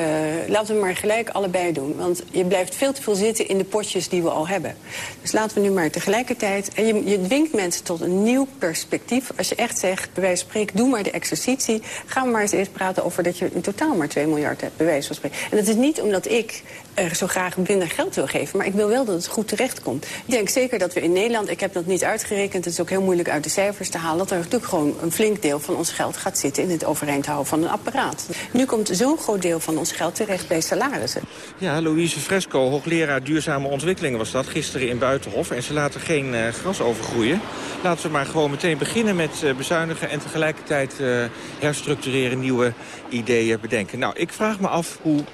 laten we maar gelijk allebei doen. Want je blijft veel te veel zitten in de potjes die we al hebben. Dus laten we nu maar tegelijkertijd... En je, je dwingt mensen tot een nieuw perspectief. Als je echt zegt, bij wijze van spreken, doe maar de exercitie. Gaan we maar eens eerst praten over dat je in totaal maar 2 miljard hebt, bij wijze van spreken. En dat is niet omdat ik er zo graag minder geld wil geven. Maar ik wil wel dat het goed terechtkomt. Ik denk zeker dat we in Nederland, ik heb dat niet uitgerekend... het is ook heel moeilijk uit de cijfers te halen... dat er natuurlijk gewoon een flink deel van ons geld gaat zitten... in het overeind houden van een apparaat. Nu komt zo'n groot deel van ons geld terecht bij salarissen.
Ja, Louise Fresco, hoogleraar duurzame ontwikkelingen was dat, gisteren in Buitenhof. En ze laten geen eh, gras overgroeien. Laten we maar gewoon meteen beginnen met eh, bezuinigen en tegelijkertijd eh, herstructureren, nieuwe ideeën bedenken. Nou, ik vraag me af hoe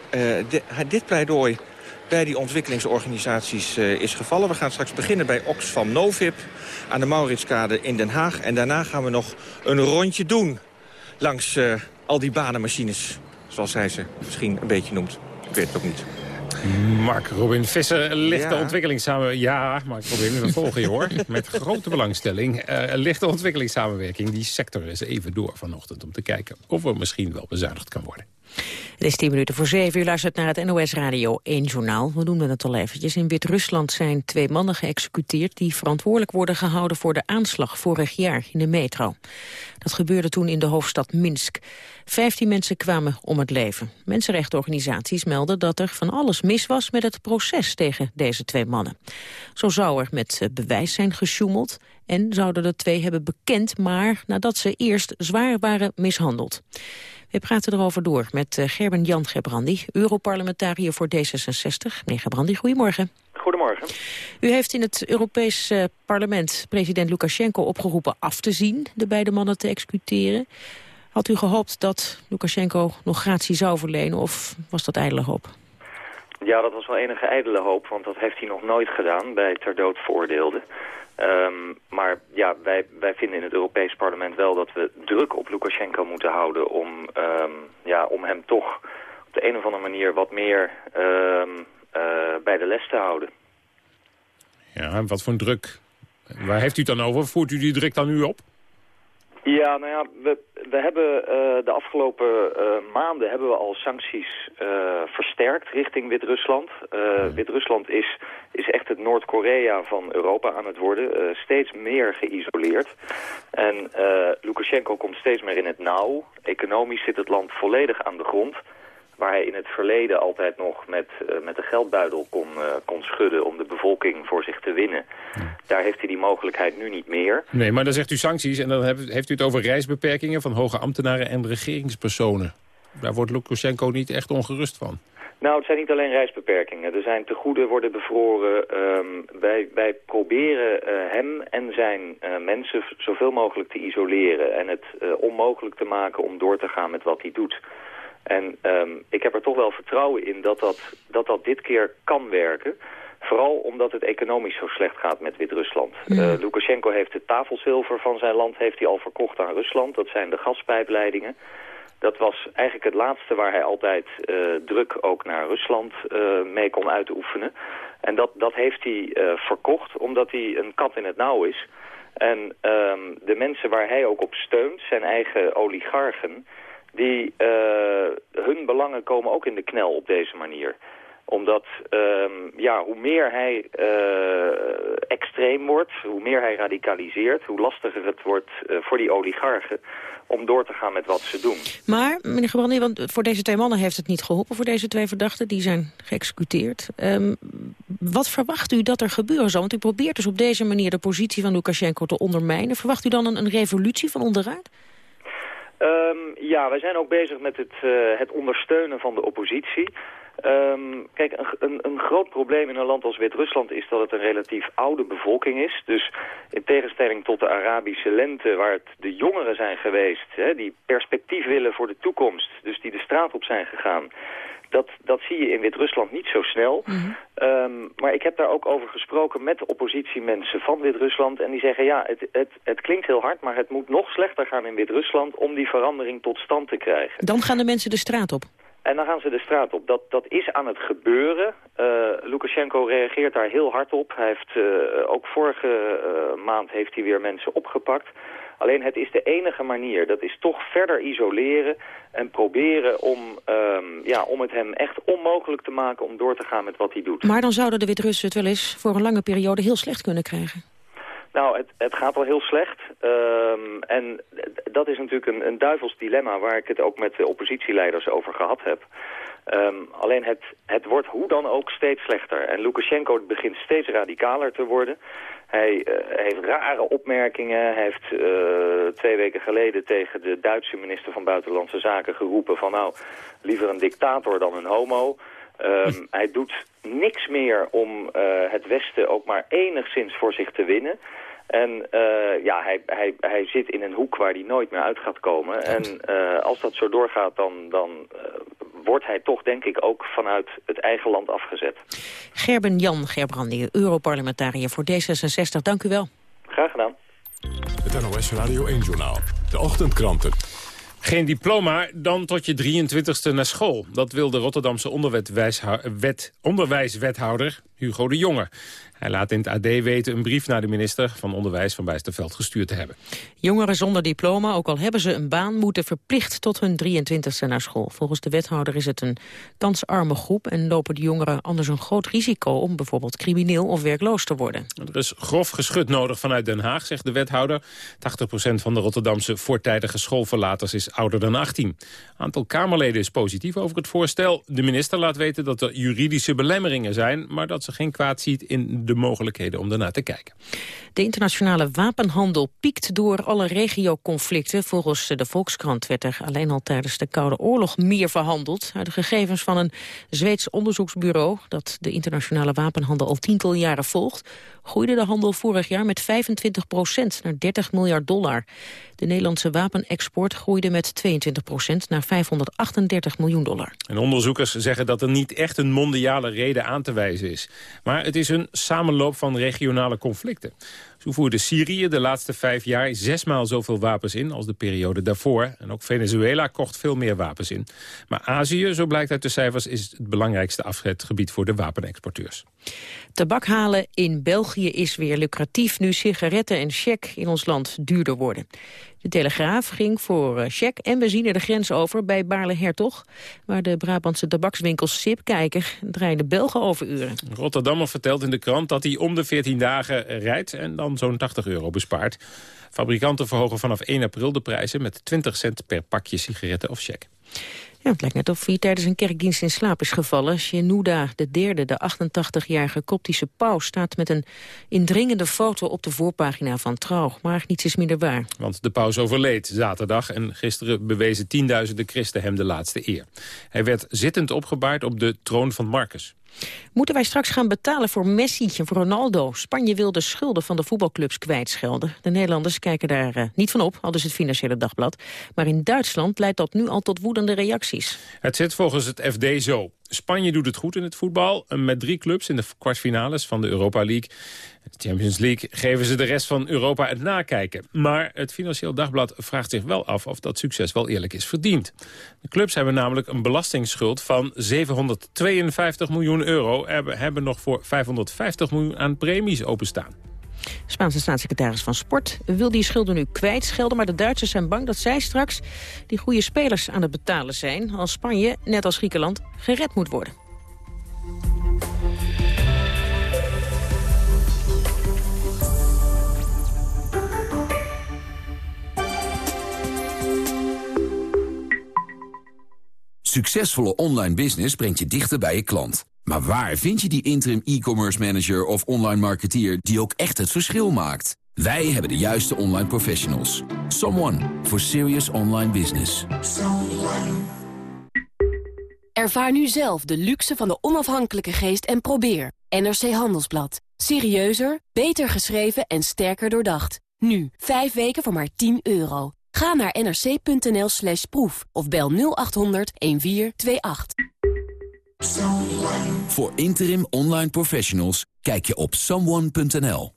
di- dit pleidooi
bij die ontwikkelingsorganisaties is gevallen. We gaan straks beginnen bij Oxfam Novib aan de Mauritskade in Den Haag. En daarna gaan we nog een rondje doen langs eh, al die banenmachines. Zoals hij ze misschien een beetje noemt. Ik weet het ook niet.
Mark Robin Visser, lichte
Ja.
ontwikkelingssamenwerking. Ja, Mark Robin, we volgen je hoor. Met grote belangstelling. Eh lichte ontwikkelingssamenwerking. Die sector is even door vanochtend om te kijken of er misschien wel bezuinigd kan worden.
Het is tien minuten voor zeven. U luistert naar het NOS Radio 1 journaal. We noemden het al eventjes. In Wit-Rusland zijn twee mannen geëxecuteerd... die verantwoordelijk worden gehouden voor de aanslag vorig jaar in de metro. Dat gebeurde toen in de hoofdstad Minsk. Vijftien mensen kwamen om het leven. Mensenrechtenorganisaties melden dat er van alles mis was... met het proces tegen deze twee mannen. Zo zou er met eh, bewijs zijn gesjoemeld... en zouden de twee hebben bekend... maar nadat ze eerst zwaar waren mishandeld. We praten erover door met eh, Gerben Jan Gebrandi, Europarlementariër voor D66. Meneer Gebrandi, goedemorgen.
Goedemorgen.
U heeft in het Europees eh, parlement president Lukashenko opgeroepen af te zien, de beide mannen te executeren. Had u gehoopt dat Lukashenko nog gratie zou verlenen of was dat ijdele hoop?
Ja, dat was wel enige ijdele hoop, want dat heeft hij nog nooit gedaan bij ter dood veroordeelden. Ehm, maar ja, wij, wij vinden in het Europees parlement wel dat we druk op Lukashenko moeten houden om, ehm, ja, om hem toch op de een of andere manier wat meer ehm, eh, bij de les te houden.
Ja, en wat voor een druk? Waar heeft u het dan over? Voert u die druk dan nu op?
Ja, nou ja, we, we hebben eh, de afgelopen eh, maanden hebben we al sancties eh, versterkt richting Wit-Rusland. Wit-Rusland is, is echt het Noord-Korea van Europa aan het worden. steeds meer geïsoleerd. En Lukashenko komt steeds meer in het nauw. Economisch zit het land volledig aan de grond. Waar hij in het verleden altijd nog met, eh, met de geldbuidel kon, eh, kon schudden om de bevolking voor zich te winnen. Daar heeft hij die mogelijkheid nu niet meer.
Nee, maar dan zegt u sancties en dan heeft, u het over reisbeperkingen van hoge ambtenaren en regeringspersonen. Daar wordt Lukashenko niet echt ongerust van.
Nou, het zijn niet alleen reisbeperkingen. Er zijn tegoeden worden bevroren. Ehm, wij, wij proberen eh, hem en zijn mensen zoveel mogelijk te isoleren... en het onmogelijk te maken om door te gaan met wat hij doet. En ehm, ik heb er toch wel vertrouwen in dat dat, dat dat dit keer kan werken. Vooral omdat het economisch zo slecht gaat met Wit-Rusland. Eh, Lukashenko heeft het tafelzilver van zijn land heeft hij al verkocht aan Rusland. Dat zijn de gaspijpleidingen. Dat was eigenlijk het laatste waar hij altijd eh, druk ook naar Rusland eh, mee kon uitoefenen. En dat, dat heeft hij verkocht omdat hij een kat in het nauw is. En ehm, de mensen waar hij ook op steunt, zijn eigen oligarchen... die eh, hun belangen komen ook in de knel op deze manier omdat ehm, ja, hoe meer hij eh, extreem wordt, hoe meer hij radicaliseert... hoe lastiger het wordt eh, voor die oligarchen om door te gaan met wat ze doen.
Maar, meneer Gebrandi, want voor deze twee mannen heeft het niet geholpen... voor deze twee verdachten, die zijn geëxecuteerd. Ehm, wat verwacht u dat er gebeuren zal? Want u probeert dus op deze manier de positie van Lukashenko te ondermijnen. Verwacht u dan een, een revolutie van onderuit?
Ehm, ja, wij zijn ook bezig met het, eh, het ondersteunen van de oppositie. Ehm, kijk, een, een, een groot probleem in een land als Wit-Rusland is dat het een relatief oude bevolking is. Dus in tegenstelling tot de Arabische lente, waar het de jongeren zijn geweest, hè, die perspectief willen voor de toekomst, dus die de straat op zijn gegaan, dat, dat zie je in Wit-Rusland niet zo snel. Ehm, maar ik heb daar ook over gesproken met oppositiemensen van Wit-Rusland. En die zeggen, ja, het, het, het klinkt heel hard, maar het moet nog slechter gaan in Wit-Rusland om die verandering tot stand te krijgen.
Dan gaan de mensen de straat op.
En dan gaan ze de straat op. Dat, dat is aan het gebeuren. Eh, Lukashenko reageert daar heel hard op. Hij heeft, eh, ook vorige eh, maand heeft hij weer mensen opgepakt. Alleen het is de enige manier. Dat is toch verder isoleren en proberen om, ehm, ja, om het hem echt onmogelijk te maken om door te gaan met wat hij doet.
Maar dan zouden de Wit-Russen het wel eens voor een lange periode heel slecht kunnen krijgen.
Nou, het, het gaat al heel slecht. Ehm, en dat is natuurlijk een, een duivels dilemma waar ik het ook met de oppositieleiders over gehad heb. Ehm, alleen het, het wordt hoe dan ook steeds slechter. En Lukashenko begint steeds radicaler te worden. Hij eh, heeft rare opmerkingen. Hij heeft eh, twee weken geleden tegen de Duitse minister van Buitenlandse Zaken geroepen van nou, liever een dictator dan een homo. Ehm, hij doet niks meer om eh, het Westen ook maar enigszins voor zich te winnen. En ja, hij, hij, hij zit in een hoek waar hij nooit meer uit gaat komen. En als dat zo doorgaat, dan, dan wordt hij toch denk ik ook vanuit het eigen land afgezet.
Gerben Jan Gerbrandi, Europarlementariër voor D66. Dank u wel.
Graag gedaan.
Het NOS Radio 1-journaal. De ochtendkranten.
Geen diploma, dan tot je 23ste naar school. Dat wil de Rotterdamse onderwijswethouder Hugo de Jonge. Hij laat in het AD weten een brief naar de minister van Onderwijs van Bijsterveld gestuurd te hebben.
Jongeren zonder diploma, ook al hebben ze een baan, moeten verplicht tot hun 23e naar school. Volgens de wethouder is het een kansarme groep en lopen de jongeren anders een groot risico om bijvoorbeeld crimineel of werkloos te worden.
Er is grof geschut nodig vanuit Den Haag, zegt de wethouder. 80% van de Rotterdamse voortijdige schoolverlaters is ouder dan 18. Aantal Kamerleden is positief over het voorstel. De minister laat weten dat er juridische belemmeringen zijn... maar dat ze geen kwaad ziet in de mogelijkheden om daarnaar te kijken.
De internationale wapenhandel piekt door alle regioconflicten. Volgens de Volkskrant werd er alleen al tijdens de Koude Oorlog meer verhandeld. Uit de gegevens van een Zweeds onderzoeksbureau... dat de internationale wapenhandel al tientallen jaren volgt... groeide de handel vorig jaar met 25 procent naar 30 miljard dollar. De Nederlandse wapenexport groeide met 22 procent naar 538 miljoen dollar.
En onderzoekers zeggen dat er niet echt een mondiale reden aan te wijzen is. Maar het is een samenloop van regionale conflicten. Zo voerde Syrië de laatste vijf jaar zesmaal zoveel wapens in als de periode daarvoor. En ook Venezuela kocht veel meer wapens in. Maar Azië, zo blijkt uit de cijfers, is het belangrijkste afzetgebied voor de wapenexporteurs.
Tabak halen in België is weer lucratief nu sigaretten en check in ons land duurder worden. De Telegraaf ging voor eh, check en benzine de grens over bij Baarle-Hertog... waar de Brabantse tabakswinkel Sip kijken draaide Belgen overuren.
Rotterdammer vertelt in de krant dat hij om de 14 dagen rijdt... en dan zo'n 80 euro bespaart. Fabrikanten verhogen vanaf 1 april de prijzen met 20 cent per pakje sigaretten of check.
Ja, het lijkt net of hij tijdens een kerkdienst in slaap is gevallen. Shenouda de derde, de 88-jarige koptische paus... staat met een indringende foto op de voorpagina van Trouw. Maar niets is minder waar.
Want de paus overleed zaterdag en gisteren bewezen tienduizenden christen hem de laatste eer. Hij werd zittend opgebaard op de troon van Marcus.
Moeten wij straks gaan betalen voor Messi en voor Ronaldo? Spanje wil de schulden van de voetbalclubs kwijtschelden. De Nederlanders kijken daar uh, niet van op, al dus het Financiële Dagblad. Maar in Duitsland leidt dat nu al tot woedende reacties.
Het zit volgens het FD zo. Spanje doet het goed in het voetbal. Met drie clubs in de kwartfinales van de Europa League. De Champions League geven ze de rest van Europa het nakijken. Maar het Financieel Dagblad vraagt zich wel af of dat succes wel eerlijk is verdiend. De clubs hebben namelijk een belastingsschuld van 752 miljoen euro... en hebben nog voor 550 miljoen aan premies openstaan.
Spaanse staatssecretaris van Sport wil die schulden nu kwijtschelden... maar de Duitsers zijn bang dat zij straks die goede spelers aan het betalen zijn... als Spanje, net als Griekenland, gered moet worden.
Succesvolle online business brengt je dichter bij je klant. Maar waar vind je die interim e-commerce manager of online marketeer die ook echt het verschil maakt? Wij hebben de juiste online professionals. Someone for serious online business.
Ervaar nu zelf de luxe van de onafhankelijke geest en probeer. NRC Handelsblad. Serieuzer, beter geschreven en sterker doordacht. Nu, 5 weken voor maar 10 euro. Ga naar nrc.nl slash proef of bel 0800 1428.
Voor interim online professionals kijk je op someone.nl.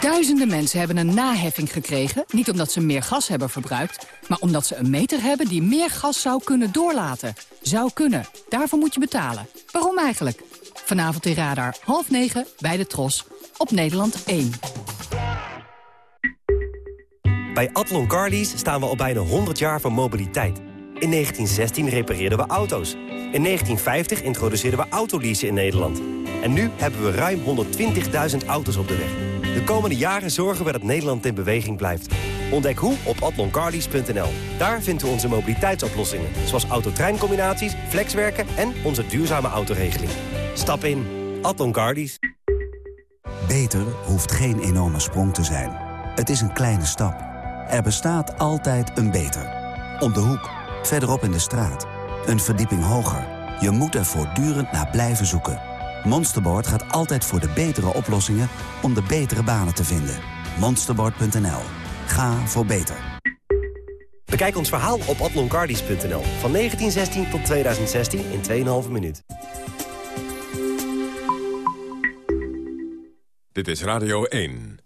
Duizenden mensen hebben een naheffing gekregen... niet omdat ze meer gas hebben verbruikt... maar omdat ze een meter hebben die meer gas zou kunnen doorlaten. Zou kunnen. Daarvoor moet je betalen. Waarom eigenlijk? Vanavond in Radar, half negen, bij de Tros. Op Nederland 1.
Bij Atlon Carlies staan we al bijna 100 jaar van mobiliteit. In 1916 repareerden we auto's. In 1950 introduceerden we autoleasen in Nederland. En nu hebben we ruim 120.000 auto's op de weg. De komende jaren zorgen we dat Nederland in beweging blijft. Ontdek hoe op atloncarlies.nl. Daar vinden we onze mobiliteitsoplossingen. Zoals autotreincombinaties, flexwerken en onze duurzame autoregeling. Stap in. Atlon Carlies.
Beter hoeft geen enorme sprong te zijn. Het is een kleine stap. Er bestaat altijd een beter. Om de hoek, verderop in de straat. Een verdieping hoger. Je moet er voortdurend naar blijven zoeken. Monsterboard gaat altijd voor de betere oplossingen om de betere banen te vinden. Monsterboard.nl. Ga voor beter.
Bekijk ons verhaal op atloncardies.nl. Van 1916 tot 2016 in 2,5 minuut.
Dit is Radio 1.